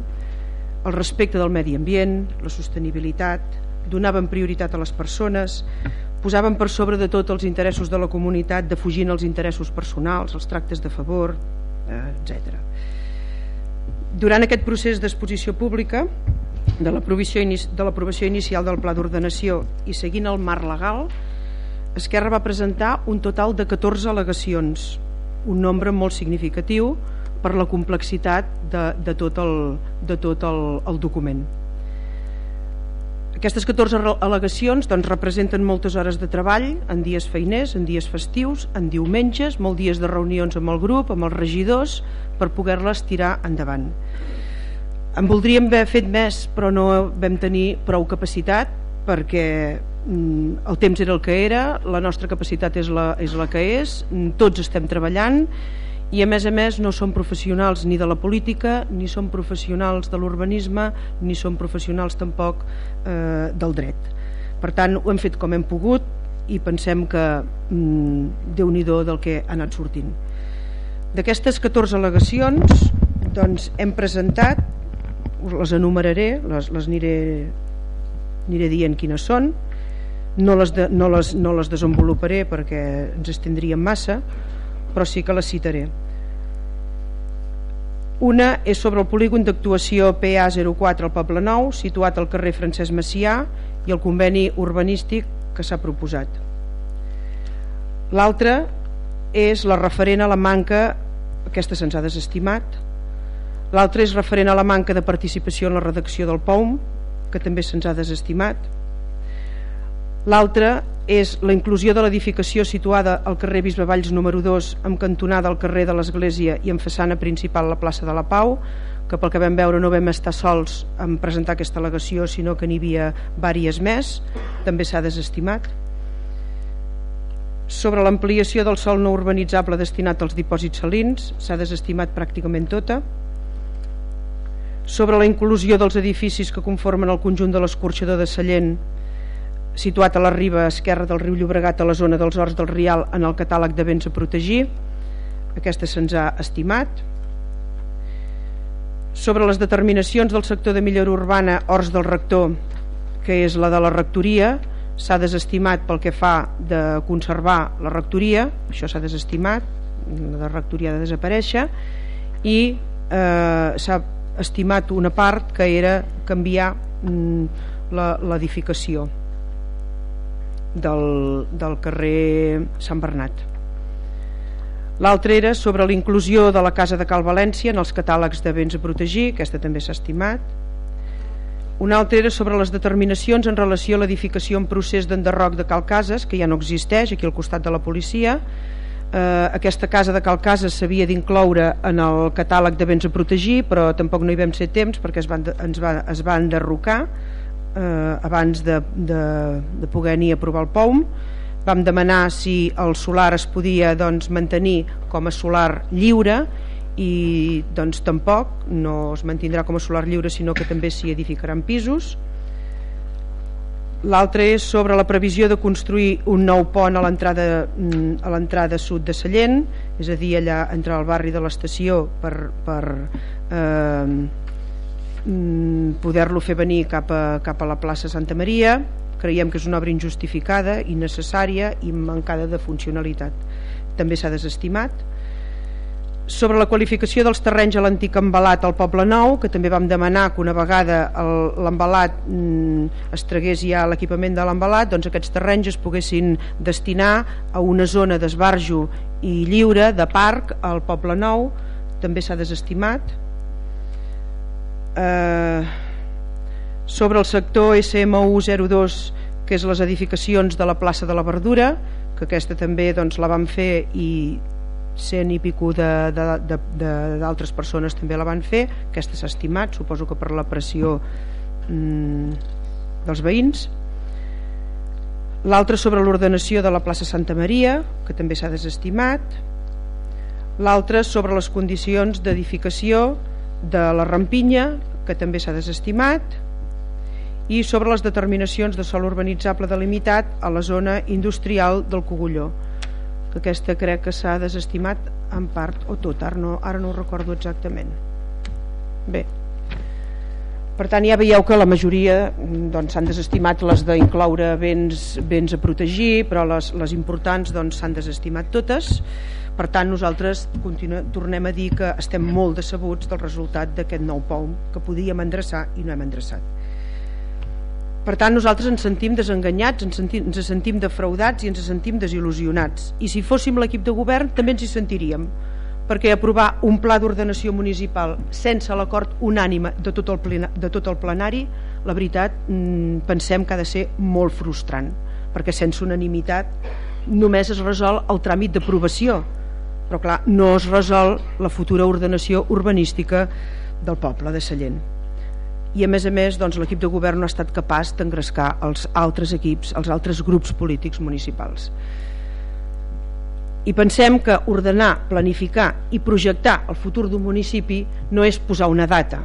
el respecte del medi ambient, la sostenibilitat, donaven prioritat a les persones, posaven per sobre de tot els interessos de la comunitat, defugint els interessos personals, els tractes de favor, eh, etc. durant aquest procés d'exposició pública de l'aprovació inici, inicial del pla d'ordenació i seguint el marc legal Esquerra va presentar un total de 14 al·legacions un nombre molt significatiu per la complexitat de, de tot, el, de tot el, el document aquestes 14 al·legacions doncs, representen moltes hores de treball en dies feiners, en dies festius, en diumenges, molts dies de reunions amb el grup, amb els regidors, per poder-les tirar endavant. En voldríem haver fet més, però no vam tenir prou capacitat perquè mm, el temps era el que era, la nostra capacitat és la, és la que és, tots estem treballant i a més a més no som professionals ni de la política ni som professionals de l'urbanisme ni som professionals tampoc eh, del dret. Per tant ho hem fet com hem pogut i pensem que mm, déu nhi del que ha anat sortint. D'aquestes 14 al·legacions doncs hem presentat les enumeraré les, les aniré, aniré dient quines són. No les, de, no, les, no les desenvoluparé perquè ens estendríem massa però sí que la citaré. Una és sobre el polígon d'actuació PA04 al Poble Nou, situat al carrer Francesc Macià i el conveni urbanístic que s'ha proposat. L'altra és la referent a la manca, aquesta se'ns ha desestimat, l'altra és referent a la manca de participació en la redacció del POUM, que també se'ns ha desestimat, l'altra és la inclusió de l'edificació situada al carrer Bisbevalls número 2 amb cantonada al carrer de l'Església i amb façana principal la plaça de la Pau que pel que vam veure no vam estar sols en presentar aquesta al·legació sinó que n'hi havia vàries més. També s'ha desestimat. Sobre l'ampliació del sol no urbanitzable destinat als dipòsits salins s'ha desestimat pràcticament tota. Sobre la inclusió dels edificis que conformen el conjunt de l'escorxador de Sallent situat a la riba esquerra del riu Llobregat a la zona dels Horts del Rial en el catàleg de béns a protegir. Aquesta se'ns ha estimat. Sobre les determinacions del sector de millora urbana Horts del Rector que és la de la rectoria s'ha desestimat pel que fa de conservar la rectoria això s'ha desestimat la rectoria ha de desaparèixer i eh, s'ha estimat una part que era canviar mm, l'edificació del, del carrer Sant Bernat. L'altre era sobre la inclusió de la Casa de Cal València en els catàlegs de béns a protegir aquesta també s'ha estimat. Un altre era sobre les determinacions en relació a l'edificació en procés d'enderroc de Cal Cases, que ja no existeix, aquí al costat de la policia. Eh, aquesta casa de Cal Cases s'havia d'incloure en el catàleg de béns a protegir, però tampoc no hi vam ser temps perquè es van, ens va, es va enderrocar eh, abans de, de, de poder ni aprovar el POUM vam demanar si el solar es podia doncs, mantenir com a solar lliure i doncs tampoc no es mantindrà com a solar lliure sinó que també s'hi edificaran pisos. L'altre és sobre la previsió de construir un nou pont a l'entrada mm, sud de Sallent és a dir allà entre el barri de l'estació per, per eh, poder-lo fer venir cap a, cap a la plaça Santa Maria. Creiem que és una obra injustificada innecessària i mancada de funcionalitat. També s'ha desestimat. Sobre la qualificació dels terrenys a l'antic embalat al Poble Nou, que també vam demanar que una vegada l'embalat mm, es tragués ja l'equipament de l'embalat, doncs aquests terrenys es poguessin destinar a una zona d'esbarjo i lliure de parc al Poble Nou, també s'ha desestimat eh, sobre el sector SMU 02 que és les edificacions de la plaça de la Verdura que aquesta també doncs, la vam fer i cent i pico d'altres persones també la van fer. Aquesta s'ha estimat, suposo que per la pressió mm, dels veïns. L'altre sobre l'ordenació de la plaça Santa Maria que també s'ha desestimat. L'altre sobre les condicions d'edificació de la Rampinya, que també s'ha desestimat, i sobre les determinacions de sol urbanitzable delimitat a la zona industrial del Cogulló, que aquesta crec que s'ha desestimat en part o tot, ara no, ara no ho recordo exactament. Bé, per tant ja veieu que la majoria mm, doncs, s'han doncs, desestimat les d'incloure béns, béns a protegir però les, les importants doncs, s'han doncs, desestimat totes. Per tant nosaltres tornem a dir que estem molt decebuts del resultat d'aquest nou POM que podíem endreçar i no hem endreçat. Per tant nosaltres ens sentim desenganyats ens sentim, ens sentim defraudats i ens sentim desil·lusionats. I si fóssim l'equip de govern també ens hi sentiríem perquè aprovar un pla d'ordenació municipal sense l'acord unànime de tot, el plena, de tot el plenari, la veritat mm, pensem que ha de ser molt frustrant, perquè sense unanimitat només es resol el tràmit d'aprovació, però clar, no es resol la futura ordenació urbanística del poble de Sallent. I a més a més, doncs, l'equip de govern no ha estat capaç d'engrescar els altres equips, els altres grups polítics municipals i pensem que ordenar, planificar i projectar el futur d'un municipi no és posar una data.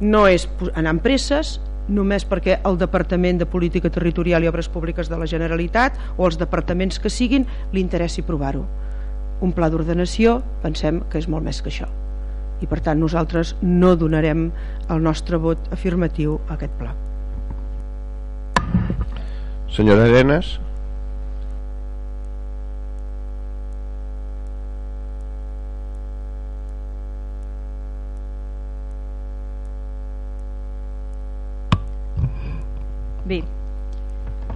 No és anar amb presses només perquè el Departament de Política Territorial i Obres Públiques de la Generalitat o els departaments que siguin li interessi provar-ho. Un pla d'ordenació pensem que és molt més que això. I per tant nosaltres no donarem el nostre vot afirmatiu a aquest pla. Senyora Arenas Bé,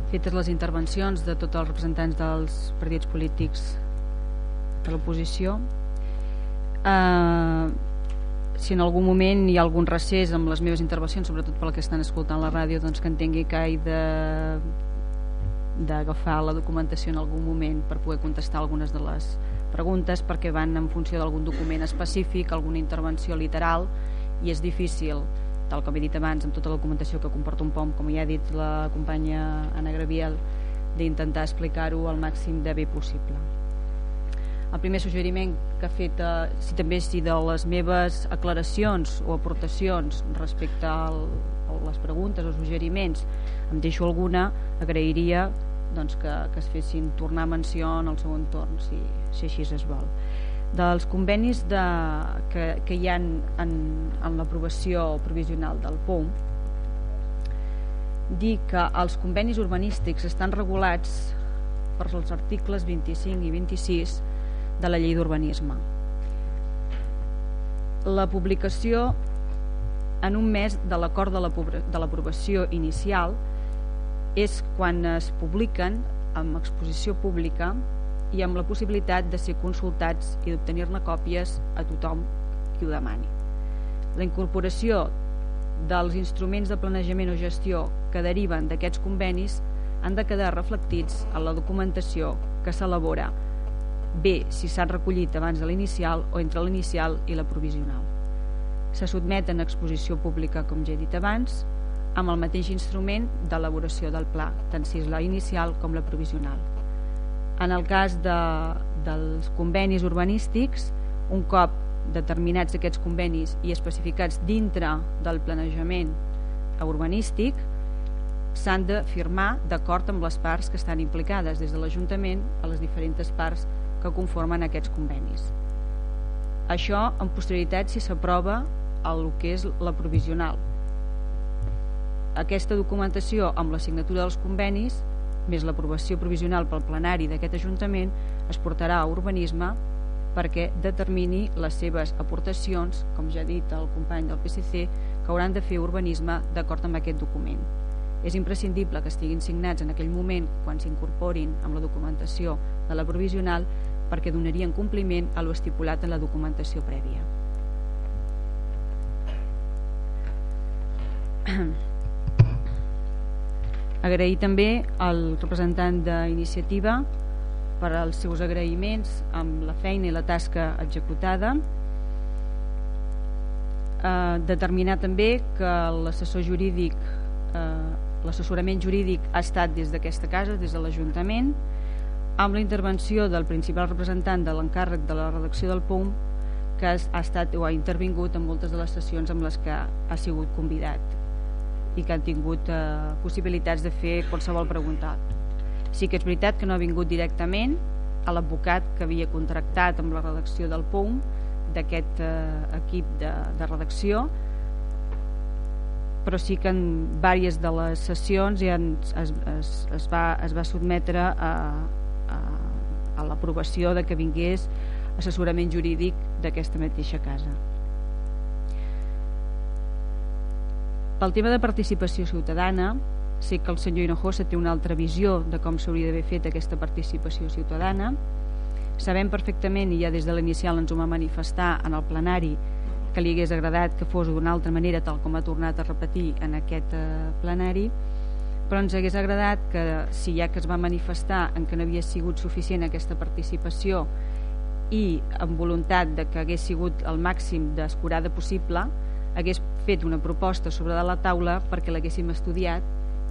fetes les intervencions de tots els representants dels partits polítics de l'oposició, eh, si en algun moment hi ha algun recés amb les meves intervencions, sobretot pel que estan escoltant la ràdio, doncs que entengui que he de d'agafar la documentació en algun moment per poder contestar algunes de les preguntes perquè van en funció d'algun document específic, alguna intervenció literal i és difícil tal com he dit abans, amb tota la documentació que comporta un POM, com ja ha dit la companya Anna Graviel, d'intentar explicar-ho al màxim de bé possible. El primer suggeriment que ha fet, eh, si també si de les meves aclaracions o aportacions respecte al, a les preguntes o suggeriments em deixo alguna, agrairia doncs, que, que es fessin tornar a menció en el segon torn, si, si així es vol dels convenis de, que, que hi ha en, en l'aprovació provisional del POM dir que els convenis urbanístics estan regulats per els articles 25 i 26 de la llei d'urbanisme. La publicació en un mes de l'acord de l'aprovació inicial és quan es publiquen amb exposició pública i amb la possibilitat de ser consultats i d'obtenir-ne còpies a tothom qui ho demani. La incorporació dels instruments de planejament o gestió que deriven d'aquests convenis han de quedar reflectits en la documentació que s'elabora bé si s'han recollit abans de l'inicial o entre l'inicial i la provisional. Se sotmeten a exposició pública, com ja he dit abans, amb el mateix instrument d'elaboració del pla, tant si és la inicial com la provisional en el cas de, dels convenis urbanístics, un cop determinats aquests convenis i especificats dintre del planejament urbanístic, s'han de firmar d'acord amb les parts que estan implicades, des de l'Ajuntament a les diferents parts que conformen aquests convenis. Això, en posterioritat, si s'aprova el que és la provisional. Aquesta documentació amb la signatura dels convenis més l'aprovació provisional pel plenari d'aquest Ajuntament es portarà a urbanisme perquè determini les seves aportacions, com ja ha dit el company del PSC, que hauran de fer urbanisme d'acord amb aquest document. És imprescindible que estiguin signats en aquell moment quan s'incorporin amb la documentació de la provisional perquè donarien compliment a l'estipulat en la documentació prèvia. Agrair també al representant d'iniciativa per als seus agraïments amb la feina i la tasca executada. Eh, determinar també que l'assessor jurídic, eh, l'assessorament jurídic ha estat des d'aquesta casa, des de l'Ajuntament, amb la intervenció del principal representant de l'encàrrec de la redacció del POM que ha estat o ha intervingut en moltes de les sessions amb les que ha sigut convidat i que han tingut eh, possibilitats de fer qualsevol pregunta. Sí que és veritat que no ha vingut directament a l'advocat que havia contractat amb la redacció del POUM d'aquest eh, equip de, de redacció però sí que en diverses de les sessions ja es, es, es, va, es va sotmetre a, a, a l'aprovació de que vingués assessorament jurídic d'aquesta mateixa casa. Pel tema de participació ciutadana, sé que el senyor Hinojosa té una altra visió de com s'hauria d'haver fet aquesta participació ciutadana. Sabem perfectament, i ja des de l'inicial ens ho va manifestar en el plenari, que li hagués agradat que fos d'una altra manera, tal com ha tornat a repetir en aquest eh, plenari, però ens hagués agradat que, si ja que es va manifestar en que no havia sigut suficient aquesta participació i amb voluntat de que hagués sigut el màxim d'escurada possible, hagués fet una proposta sobre de la taula perquè l'haguéssim estudiat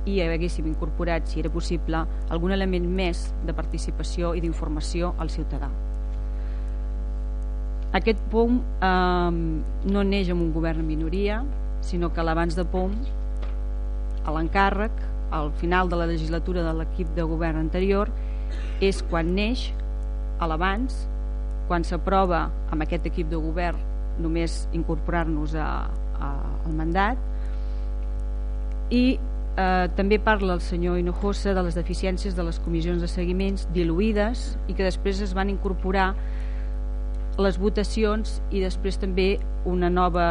i haguéssim incorporat, si era possible, algun element més de participació i d'informació al ciutadà. Aquest POM eh, no neix amb un govern en minoria, sinó que l'abans de POM, a l'encàrrec, al final de la legislatura de l'equip de govern anterior, és quan neix, a l'abans, quan s'aprova amb aquest equip de govern només incorporar-nos al mandat i Eh, també parla el senyor Hinojosa de les deficiències de les comissions de seguiments diluïdes i que després es van incorporar les votacions i després també una nova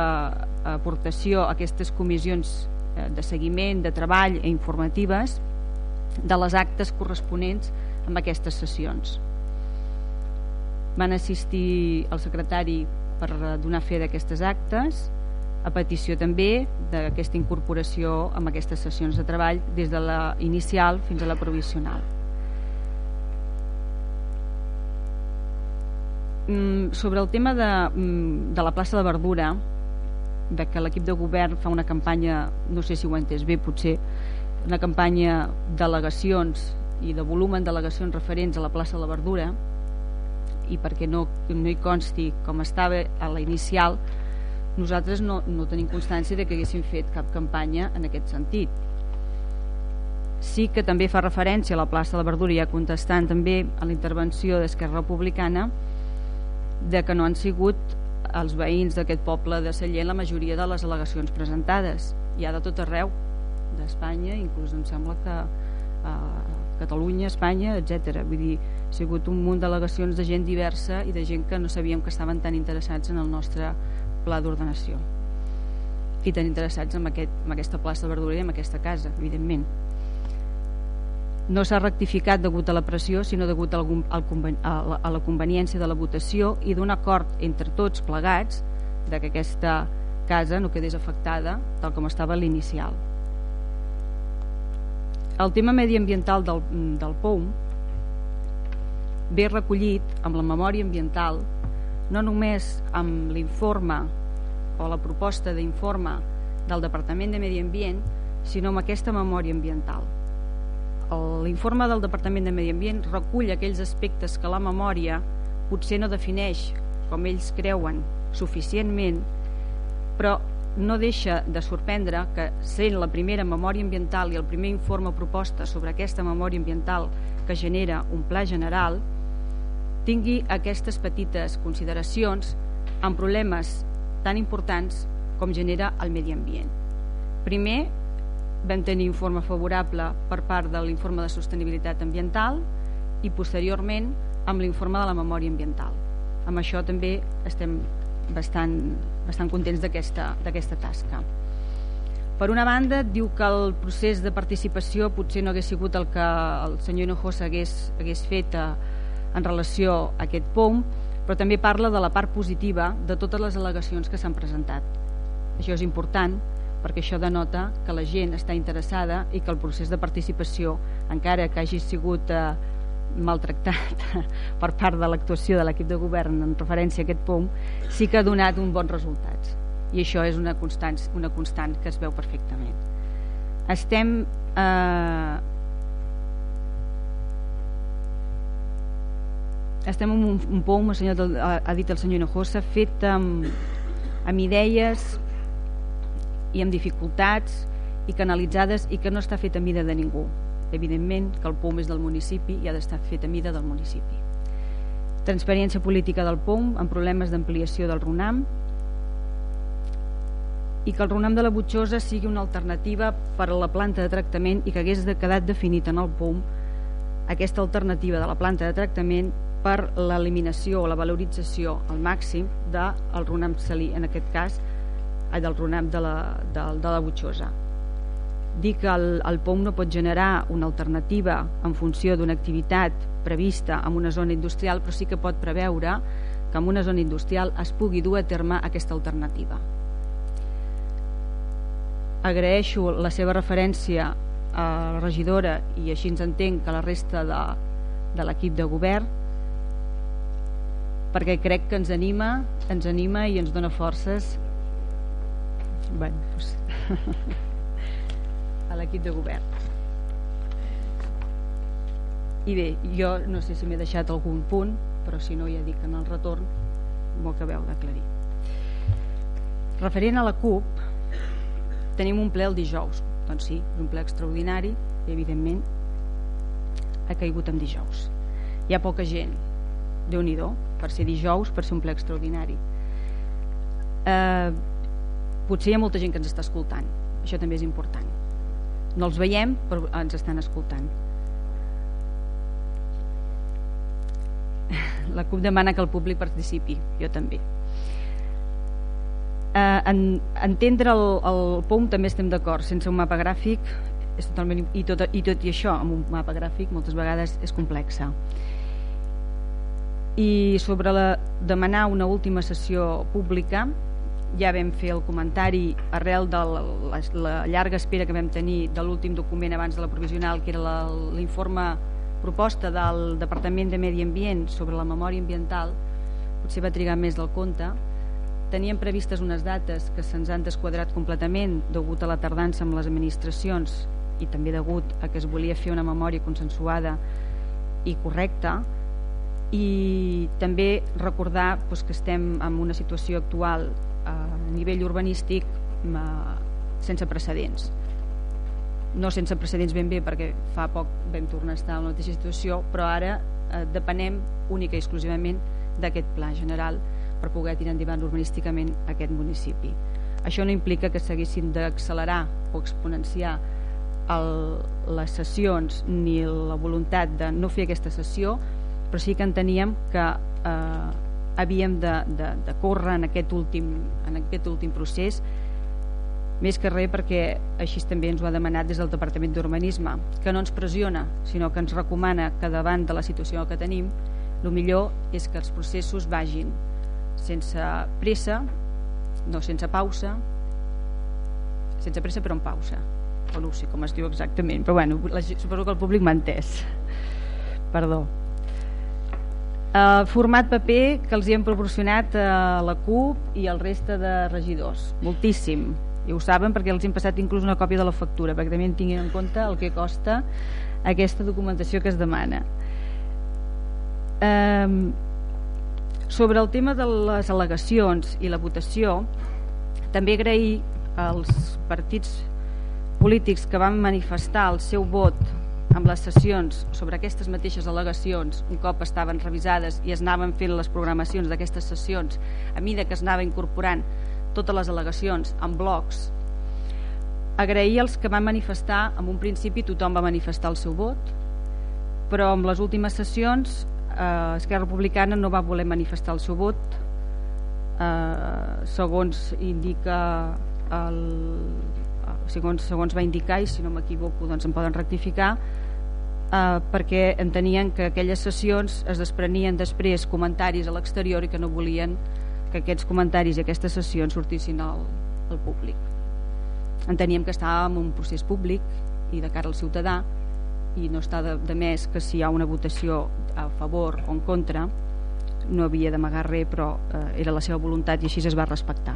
aportació a aquestes comissions eh, de seguiment, de treball i informatives de les actes corresponents amb aquestes sessions. Van assistir el secretari per donar fe d'aquestes actes a petició també d'aquesta incorporació amb aquestes sessions de treball des de la inicial fins a la provisional. Mm, sobre el tema de, mm, de la plaça de Verdura, de que l'equip de govern fa una campanya, no sé si ho entès bé, potser, una campanya d'al·legacions i de volum en delegacions referents a la plaça de la Verdura i perquè no, no hi consti com estava a la inicial, nosaltres no, no tenim constància de que haguéssim fet cap campanya en aquest sentit. Sí que també fa referència a la plaça de la Verdura ja contestant també a la intervenció d'Esquerra Republicana de que no han sigut els veïns d'aquest poble de Sallent la majoria de les al·legacions presentades. Hi ha de tot arreu d'Espanya inclús em sembla que a Catalunya, Espanya, etc. Vull dir, ha sigut un munt d'al·legacions de gent diversa i de gent que no sabíem que estaven tan interessats en el nostre pla d'ordenació i tan interessats en, aquest, en aquesta plaça de verdura i en aquesta casa, evidentment. No s'ha rectificat degut a la pressió, sinó degut a, a la conveniència de la votació i d'un acord entre tots plegats de que aquesta casa no quedés afectada tal com estava l'inicial. El tema mediambiental del, del POUM ve recollit amb la memòria ambiental no només amb l'informe o la proposta d'informe del Departament de Medi Ambient, sinó amb aquesta memòria ambiental. L'informe del Departament de Medi Ambient recull aquells aspectes que la memòria potser no defineix com ells creuen suficientment, però no deixa de sorprendre que sent la primera memòria ambiental i el primer informe proposta sobre aquesta memòria ambiental que genera un pla general, tingui aquestes petites consideracions amb problemes tan importants com genera el medi ambient. Primer, vam tenir informe favorable per part de l'informe de sostenibilitat ambiental i posteriorment amb l'informe de la memòria ambiental. Amb això també estem bastant, bastant contents d'aquesta tasca. Per una banda, diu que el procés de participació potser no hagués sigut el que el senyor Hinojosa hagués, hagués fet a, eh, en relació a aquest POM, però també parla de la part positiva de totes les al·legacions que s'han presentat. Això és important perquè això denota que la gent està interessada i que el procés de participació, encara que hagi sigut eh, maltractat per part de l'actuació de l'equip de govern en referència a aquest POM, sí que ha donat un bons resultats. I això és una constant, una constant que es veu perfectament. Estem eh, estem en un, un POM, el senyor, ha, dit el senyor Hinojosa, fet amb, amb idees i amb dificultats i canalitzades i que no està fet a mida de ningú. Evidentment que el POM és del municipi i ha d'estar fet a mida del municipi. Transparència política del POM amb problemes d'ampliació del RUNAM i que el RUNAM de la Butxosa sigui una alternativa per a la planta de tractament i que hagués de quedat definit en el PUM aquesta alternativa de la planta de tractament per l'eliminació o la valorització al màxim del runam salí, en aquest cas del runam de la, de, de la butxosa. Dir que el, el POM no pot generar una alternativa en funció d'una activitat prevista en una zona industrial, però sí que pot preveure que en una zona industrial es pugui dur a terme aquesta alternativa. Agraeixo la seva referència a la regidora i així ens entenc que la resta de, de l'equip de govern perquè crec que ens anima ens anima i ens dona forces bueno, doncs, a l'equip de govern i bé, jo no sé si m'he deixat algun punt però si no ja dic en el retorn m'ho acabeu d'aclarir referent a la CUP tenim un ple el dijous doncs sí, és un ple extraordinari i evidentment ha caigut en dijous. Hi ha poca gent, déu nhi per ser dijous, per ser un ple extraordinari. Eh, potser hi ha molta gent que ens està escoltant, això també és important. No els veiem, però ens estan escoltant. La CUP demana que el públic participi, jo també. Eh, en, entendre el, el POM també estem d'acord. Sense un mapa gràfic és totalment, i, tot, i tot i això amb un mapa gràfic moltes vegades és complexa. I sobre la, demanar una última sessió pública ja vam fer el comentari arrel de la, la, la llarga espera que vam tenir de l'últim document abans de la provisional que era l'informe proposta del Departament de Medi Ambient sobre la memòria ambiental potser va trigar més del compte Teníem previstes unes dates que se'ns han desquadrat completament degut a la tardança amb les administracions i també degut a que es volia fer una memòria consensuada i correcta. I també recordar doncs, que estem en una situació actual a nivell urbanístic sense precedents no sense precedents ben bé perquè fa poc vam tornar a estar en la mateixa situació però ara eh, depenem única i exclusivament d'aquest pla general per poder tirar endavant urbanísticament aquest municipi. Això no implica que s'haguessin d'accelerar o exponenciar el, les sessions ni la voluntat de no fer aquesta sessió, però sí que enteníem que eh, havíem de, de, de córrer en aquest, últim, en aquest últim procés més que res perquè així també ens ho ha demanat des del Departament d'Urbanisme que no ens pressiona sinó que ens recomana que davant de la situació que tenim el millor és que els processos vagin sense pressa, no sense pausa, sense pressa però amb pausa, o no sé com es diu exactament, però bueno, suposo que el públic m'ha entès. Perdó. Uh, format paper que els hi hem proporcionat a la CUP i al resta de regidors, moltíssim. I ho saben perquè els hem passat inclús una còpia de la factura perquè també en tinguin en compte el que costa aquesta documentació que es demana. Um, sobre el tema de les al·legacions i la votació, també agrair als partits polítics que van manifestar el seu vot amb les sessions sobre aquestes mateixes al·legacions un cop estaven revisades i es anaven fent les programacions d'aquestes sessions a mida que es anava incorporant totes les al·legacions en blocs agrair els que van manifestar en un principi tothom va manifestar el seu vot però amb les últimes sessions eh, Esquerra Republicana no va voler manifestar el seu vot eh, segons indica el, segons, segons va indicar i si no m'equivoco doncs em poden rectificar eh, perquè entenien que aquelles sessions es desprenien després comentaris a l'exterior i que no volien que aquests comentaris i aquestes sessions sortissin al, al públic. Enteníem que estàvem en un procés públic i de cara al ciutadà i no està de, de més que si hi ha una votació a favor o en contra no havia d'amagar res però eh, era la seva voluntat i així es va respectar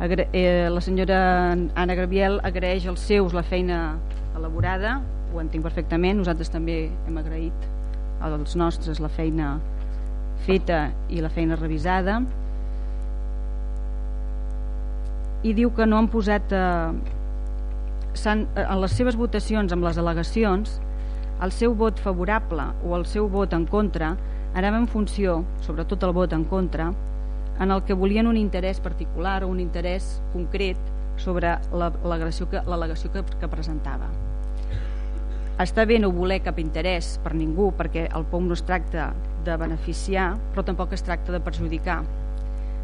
eh, la senyora Anna Graviel agraeix als seus la feina elaborada ho entenc perfectament, nosaltres també hem agraït als nostres la feina feta i la feina revisada. I diu que no han posat eh, en les seves votacions amb les al·legacions el seu vot favorable o el seu vot en contra. Anava en funció, sobretot el vot en contra en el que volien un interès particular o un interès concret sobre l'al·legació que, que, que presentava. Està bé no voler cap interès per ningú perquè el POM no es tracta de beneficiar però tampoc es tracta de perjudicar.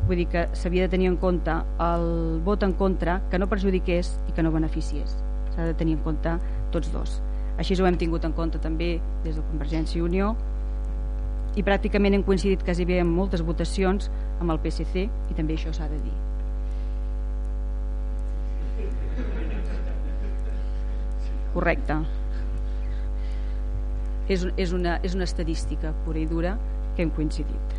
Vull dir que s'havia de tenir en compte el vot en contra que no perjudiqués i que no beneficiés. S'ha de tenir en compte tots dos. Així ho hem tingut en compte també des de Convergència i Unió i pràcticament hem coincidit quasi bé amb moltes votacions amb el PSC i també això s'ha de dir. Correcte. És, és, una, és una estadística pura i dura que hem coincidit.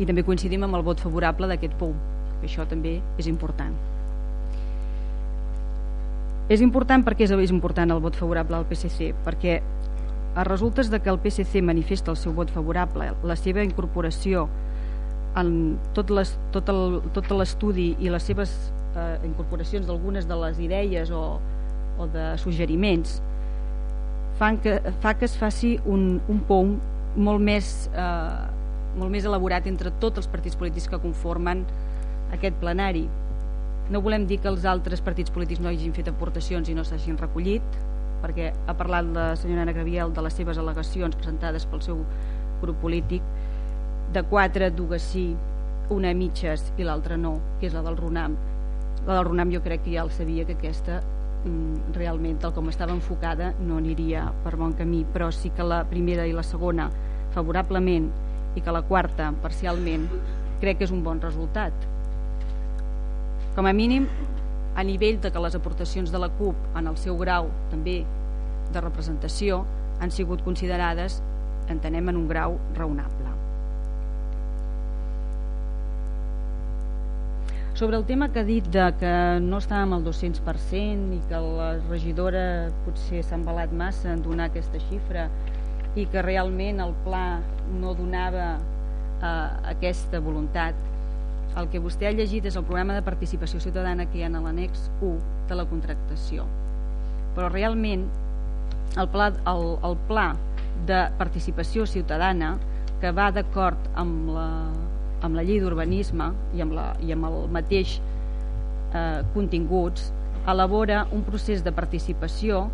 I també coincidim amb el vot favorable d'aquest POU, que això també és important. És important perquè és important el vot favorable al PSC, perquè a resultes de que el PSC manifesta el seu vot favorable, la seva incorporació en tot l'estudi tot i les seves eh, incorporacions d'algunes de les idees o, o de suggeriments fan que, fa que es faci un, un POM molt més, eh, molt més elaborat entre tots els partits polítics que conformen aquest plenari. No volem dir que els altres partits polítics no hagin fet aportacions i no s'hagin recollit, perquè ha parlat la senyora Ana Gabriel de les seves al·legacions presentades pel seu grup polític, de quatre, dues sí, una mitges i l'altra no, que és la del RUNAM. La del RUNAM jo crec que ja el sabia que aquesta mm, realment tal com estava enfocada no aniria per bon camí però sí que la primera i la segona favorablement i que la quarta parcialment crec que és un bon resultat. Com a mínim a nivell de que les aportacions de la CUP en el seu grau també de representació han sigut considerades entenem en un grau raonable. Sobre el tema que ha dit de que no estàvem al 200% i que la regidora potser s'ha embalat massa en donar aquesta xifra i que realment el pla no donava eh, aquesta voluntat el que vostè ha llegit és el programa de participació ciutadana que hi ha en l'annex 1 de la contractació però realment el pla, el, el pla de participació ciutadana que va d'acord amb la amb la llei d'urbanisme i, amb la, i amb el mateix eh, continguts elabora un procés de participació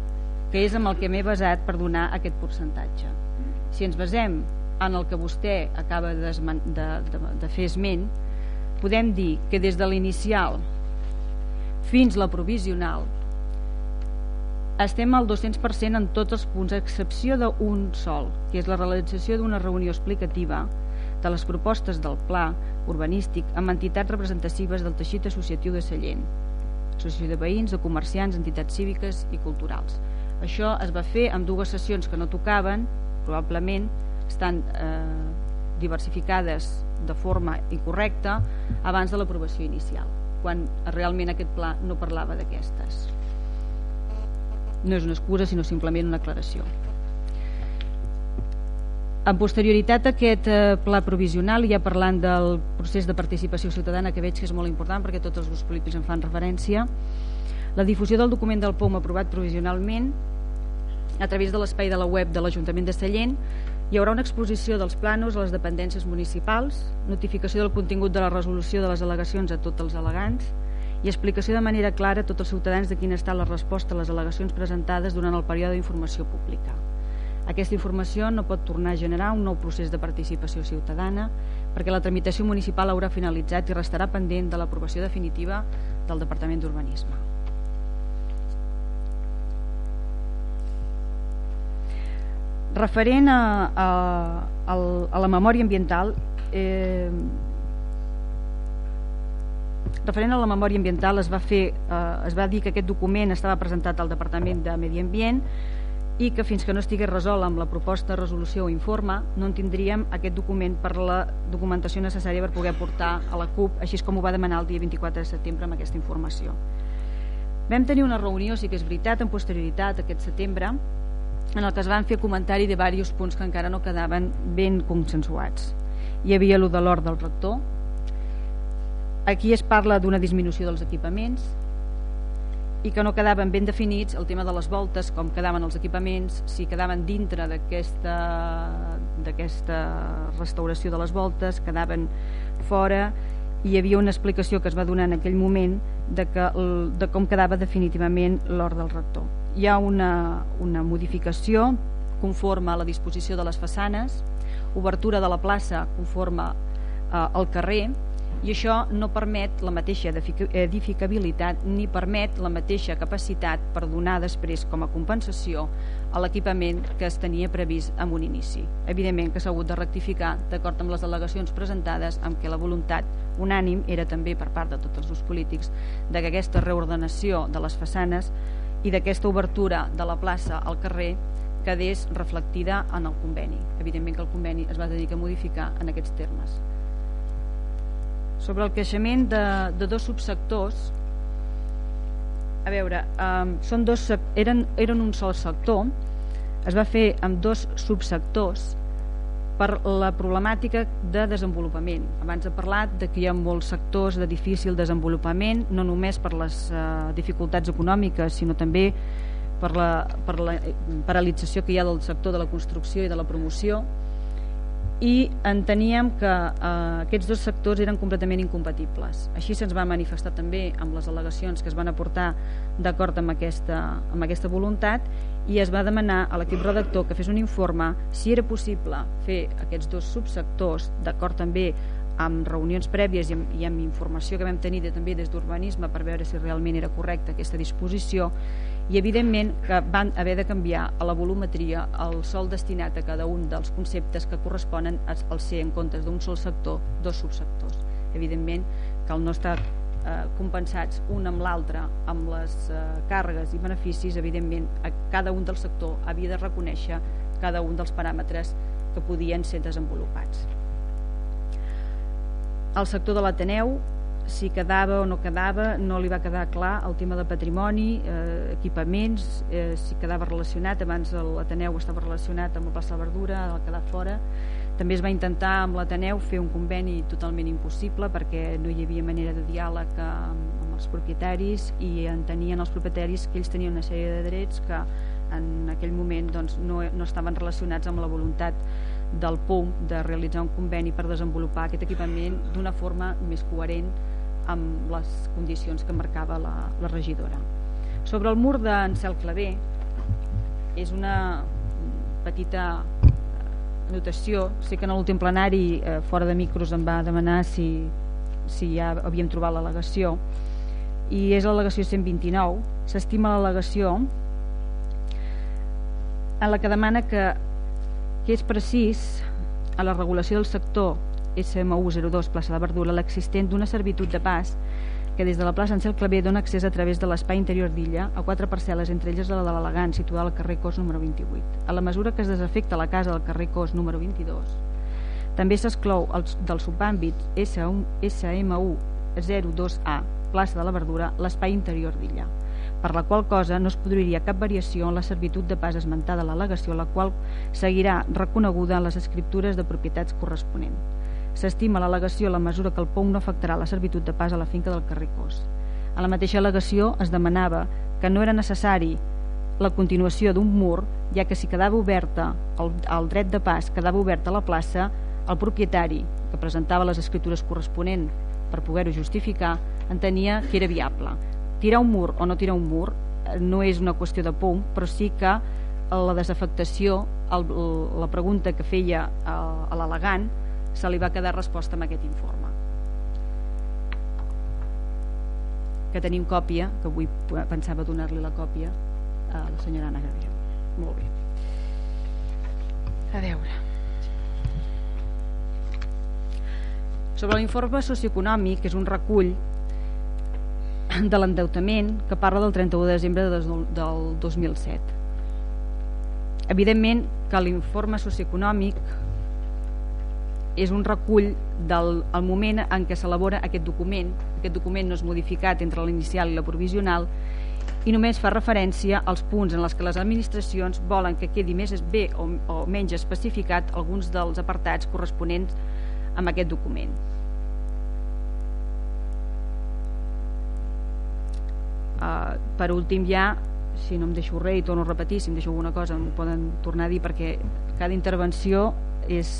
que és amb el que m'he basat per donar aquest percentatge. Si ens basem en el que vostè acaba de, de, de, de fer esment, podem dir que des de l'inicial fins la provisional estem al 200% en tots els punts, a excepció d'un sol, que és la realització d'una reunió explicativa de les propostes del pla urbanístic amb entitats representatives del teixit associatiu de Sallent, associació de veïns, de comerciants, entitats cíviques i culturals. Això es va fer amb dues sessions que no tocaven, probablement estan eh, diversificades de forma incorrecta abans de l'aprovació inicial, quan realment aquest pla no parlava d'aquestes. No és una excusa, sinó simplement una aclaració. En posterioritat a aquest eh, pla provisional, ja parlant del procés de participació ciutadana, que veig que és molt important perquè tots els grups polítics en fan referència, la difusió del document del POM aprovat provisionalment a través de l'espai de la web de l'Ajuntament de Sallent hi haurà una exposició dels planos a les dependències municipals, notificació del contingut de la resolució de les al·legacions a tots els al·legants i explicació de manera clara a tots els ciutadans de quina ha estat la resposta a les al·legacions presentades durant el període d'informació pública. Aquesta informació no pot tornar a generar un nou procés de participació ciutadana perquè la tramitació municipal haurà finalitzat i restarà pendent de l'aprovació definitiva del Departament d'Urbanisme. Referent a, a, a, la memòria ambiental, eh, referent a la memòria ambiental es va, fer, eh, es va dir que aquest document estava presentat al Departament de Medi Ambient i que fins que no estigués resolt amb la proposta resolució o informe no en tindríem aquest document per la documentació necessària per poder portar a la CUP, així com ho va demanar el dia 24 de setembre amb aquesta informació. Vam tenir una reunió, sí que és veritat, en posterioritat aquest setembre, en el que es van fer comentari de diversos punts que encara no quedaven ben consensuats. Hi havia allò de l'or del rector, aquí es parla d'una disminució dels equipaments, i que no quedaven ben definits el tema de les voltes, com quedaven els equipaments, si quedaven dintre d'aquesta restauració de les voltes, quedaven fora, hi havia una explicació que es va donar en aquell moment de, que, de com quedava definitivament l'or del rector. Hi ha una, una modificació conforme a la disposició de les façanes, obertura de la plaça conforme eh, al carrer, i això no permet la mateixa edificabilitat ni permet la mateixa capacitat per donar després com a compensació a l'equipament que es tenia previst en un inici. Evidentment que s'ha hagut de rectificar d'acord amb les delegacions presentades amb què la voluntat unànim era també per part de tots els polítics de que aquesta reordenació de les façanes i d'aquesta obertura de la plaça al carrer quedés reflectida en el conveni. Evidentment que el conveni es va dedicar a modificar en aquests termes. Sobre el creixement de, de dos subsectors a veure um, són dos, eren, eren un sol sector. Es va fer amb dos subsectors per la problemàtica de desenvolupament. Abans he parlat de que hi ha molts sectors de difícil desenvolupament, no només per les uh, dificultats econòmiques, sinó també per la, per la paralització que hi ha del sector de la construcció i de la promoció, i enteníem que eh, aquests dos sectors eren completament incompatibles. Així se'ns va manifestar també amb les al·legacions que es van aportar d'acord amb, aquesta, amb aquesta voluntat i es va demanar a l'equip redactor que fes un informe si era possible fer aquests dos subsectors d'acord també amb reunions prèvies i amb, i amb informació que vam tenir de, també des d'urbanisme per veure si realment era correcta aquesta disposició i evidentment que van haver de canviar a la volumetria el sol destinat a cada un dels conceptes que corresponen al ser en comptes d'un sol sector dos subsectors. Evidentment que al no estar eh, compensats un amb l'altre amb les eh, càrregues i beneficis. Evidentment a cada un del sector havia de reconèixer cada un dels paràmetres que podien ser desenvolupats. El sector de l'Ateneu si quedava o no quedava, no li va quedar clar el tema de patrimoni, eh, equipaments, eh, si quedava relacionat, abans l'Ateneu estava relacionat amb el Plaça de Verdura, ha quedat fora. També es va intentar amb l'Ateneu fer un conveni totalment impossible perquè no hi havia manera de diàleg amb, amb els propietaris i entenien els propietaris que ells tenien una sèrie de drets que en aquell moment doncs, no, no estaven relacionats amb la voluntat del POM de realitzar un conveni per desenvolupar aquest equipament d'una forma més coherent amb les condicions que marcava la, la regidora. Sobre el mur d'en Cel Clavé és una petita anotació, sé que en l'últim plenari eh, fora de micros em va demanar si, si ja havíem trobat l'al·legació. I és l'al·legació 129 s'estima l'al·legació en la que demana que, que és precís a la regulació del sector SMU02 plaça de Verdura l'existent d'una servitud de pas que des de la plaça Ansel Clavé dona accés a través de l'espai interior d'Illa a quatre parcel·les, entre elles la de l'Elegant, situada al carrer Cos número 28. A la mesura que es desafecta la casa del carrer Cos número 22, també s'exclou del subàmbit SMU02A, plaça de la Verdura, l'espai interior d'Illa per la qual cosa no es produiria cap variació en la servitud de pas esmentada a l'al·legació, la qual seguirà reconeguda en les escriptures de propietats corresponents. S'estima l'al·legació la mesura que el POM no afectarà la servitud de pas a la finca del carrer Cos. A la mateixa al·legació es demanava que no era necessari la continuació d'un mur, ja que si quedava oberta el, el dret de pas quedava oberta a la plaça, el propietari, que presentava les escritures corresponents per poder-ho justificar, entenia que era viable. Tirar un mur o no tirar un mur eh, no és una qüestió de POM, però sí que la desafectació, el, la pregunta que feia a, a l'elegant, se li va quedar resposta amb aquest informe. Que tenim còpia que avui pensava donar-li la còpia a la senyora Anna Gabriel. Molt bé. A veure. Sobre l'informe socioeconòmic que és un recull de l'endeutament que parla del 31 de desembre del 2007 evidentment que l'informe socioeconòmic és un recull del el moment en què s'elabora aquest document. Aquest document no és modificat entre l'inicial i la provisional i només fa referència als punts en els que les administracions volen que quedi més bé o, o menys especificat alguns dels apartats corresponents amb aquest document. Uh, per últim ja, si no em deixo res i torno a repetir, si em deixo alguna cosa m'ho poden tornar a dir perquè cada intervenció és,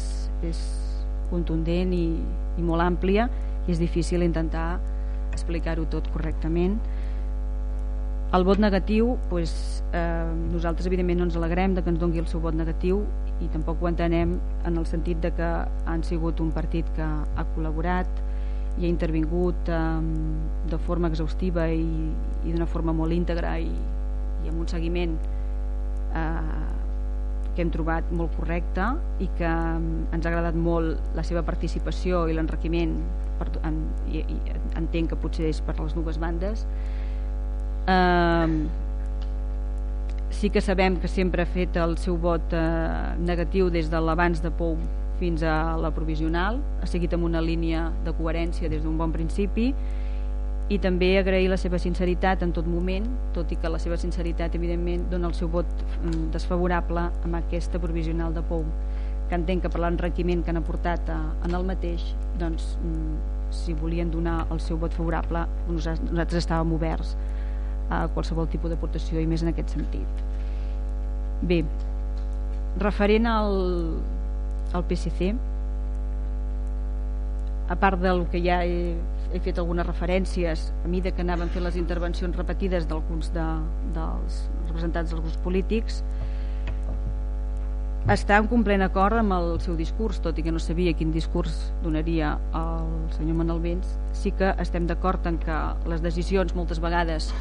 és contundent i, i molt àmplia i és difícil intentar explicar-ho tot correctament. El vot negatiu pues, eh, nosaltres evidentment no ens alegrem de que ens dongui el seu vot negatiu i tampoc ho entenem en el sentit de que han sigut un partit que ha col·laborat i ha intervingut eh, de forma exhaustiva i, i d'una forma molt íntegra i, i amb un seguiment eh, que hem trobat molt correcte i que ens ha agradat molt la seva participació i l'enriquiment i, i entenc que potser és per les dues bandes. Eh, sí que sabem que sempre ha fet el seu vot eh, negatiu des de l'abans de Pou fins a la provisional, ha seguit amb una línia de coherència des d'un bon principi també agrair la seva sinceritat en tot moment, tot i que la seva sinceritat evidentment dona el seu vot mm, desfavorable amb aquesta provisional de Pou que entenc que per l'enriquiment que han aportat a, en el mateix doncs, mm, si volien donar el seu vot favorable nosaltres estàvem oberts a qualsevol tipus d'aportació i més en aquest sentit. Bé, referent al, al PSC, a part del que ja he, he fet algunes referències a mida que anaven fent les intervencions repetides d'alguns de, dels representants dels grups polítics, està en complet acord amb el seu discurs, tot i que no sabia quin discurs donaria el senyor Manel Vents, sí que estem d'acord en que les decisions moltes vegades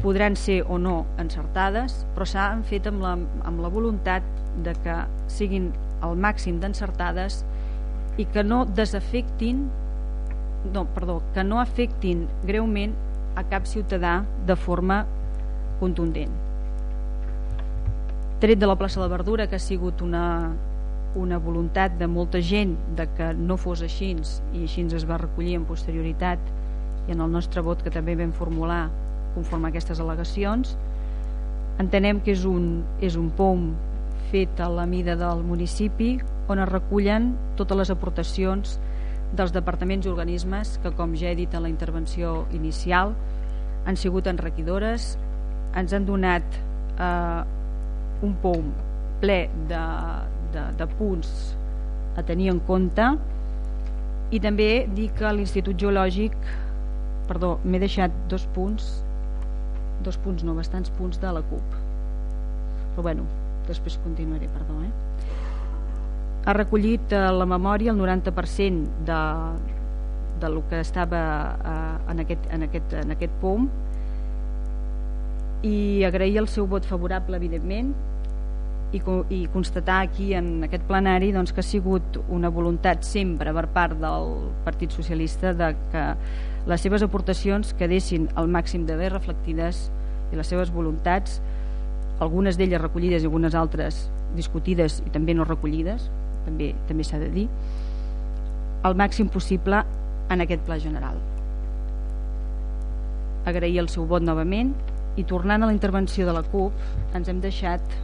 podran ser o no encertades, però s'han fet amb la, amb la voluntat de que siguin el màxim d'encertades i que no desafectin no, perdó, que no afectin greument a cap ciutadà de forma contundent. Tret de la plaça de Verdura, que ha sigut una, una voluntat de molta gent de que no fos així i així es va recollir en posterioritat i en el nostre vot que també vam formular conforme a aquestes al·legacions. Entenem que és un, és un POM fet a la mida del municipi on es recullen totes les aportacions dels departaments i organismes que, com ja he dit en la intervenció inicial, han sigut enriquidores, ens han donat eh, un POM ple de, de, de punts a tenir en compte i també dir que l'Institut Geològic perdó, m'he deixat dos punts dos punts, no, bastants punts de la CUP però bueno, després continuaré perdó, eh? Ha recollit a la memòria el 90% de, de lo que estava eh, en, aquest, en, aquest, en aquest POM i agrair el seu vot favorable evidentment i, i constatar aquí en aquest plenari doncs, que ha sigut una voluntat sempre per part del Partit Socialista de que les seves aportacions quedessin al màxim de bé reflectides i les seves voluntats, algunes d'elles recollides i algunes altres discutides i també no recollides, també també s'ha de dir, al màxim possible en aquest pla general. Agrair el seu vot novament i tornant a la intervenció de la CUP ens hem deixat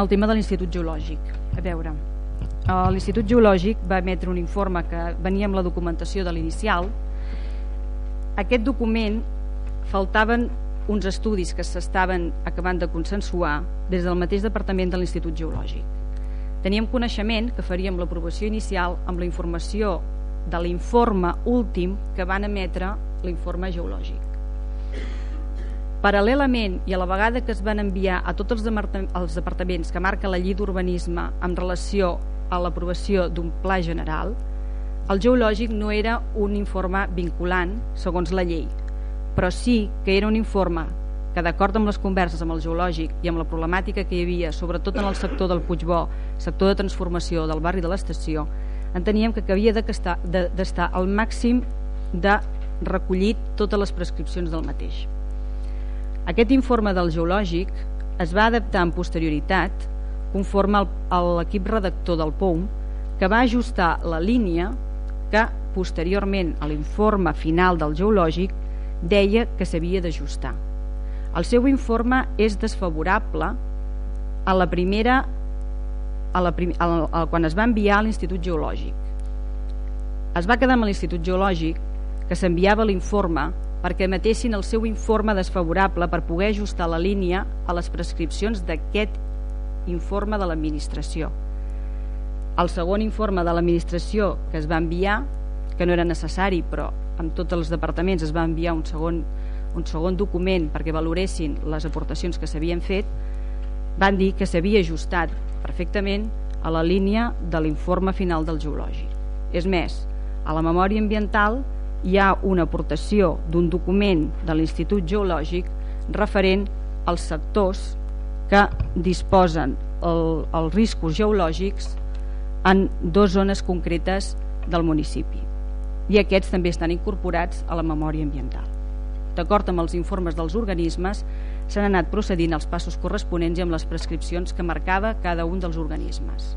el tema de l'Institut Geològic. A veure, l'Institut Geològic va emetre un informe que venia amb la documentació de l'inicial. Aquest document faltaven uns estudis que s'estaven acabant de consensuar des del mateix departament de l'Institut Geològic. Teníem coneixement que faríem l'aprovació inicial amb la informació de l'informe últim que van emetre l'informe geològic. Paral·lelament i a la vegada que es van enviar a tots els departaments que marca la llei d'urbanisme en relació a l'aprovació d'un pla general, el geològic no era un informe vinculant segons la llei, però sí que era un informe que d'acord amb les converses amb el geològic i amb la problemàtica que hi havia, sobretot en el sector del Puigbó, sector de transformació del barri de l'estació, enteníem que havia d'estar de, al màxim de recollit totes les prescripcions del mateix. Aquest informe del geològic es va adaptar en posterioritat conforme a l'equip redactor del POUM que va ajustar la línia que posteriorment a l'informe final del geològic deia que s'havia d'ajustar. El seu informe és desfavorable a la primera a la prim, a, a, quan es va enviar a l'Institut Geològic. Es va quedar amb l'Institut Geològic que s'enviava l'informe perquè emetessin el seu informe desfavorable per poder ajustar la línia a les prescripcions d'aquest informe de l'administració. El segon informe de l'administració que es va enviar, que no era necessari, però amb tots els departaments es va enviar un segon, un segon document perquè valoressin les aportacions que s'havien fet, van dir que s'havia ajustat perfectament a la línia de l'informe final del geològic. És més, a la memòria ambiental hi ha una aportació d'un document de l'Institut Geològic referent als sectors que disposen el, els riscos geològics en dues zones concretes del municipi i aquests també estan incorporats a la memòria ambiental. D'acord amb els informes dels organismes, s'han anat procedint als passos corresponents i amb les prescripcions que marcava cada un dels organismes.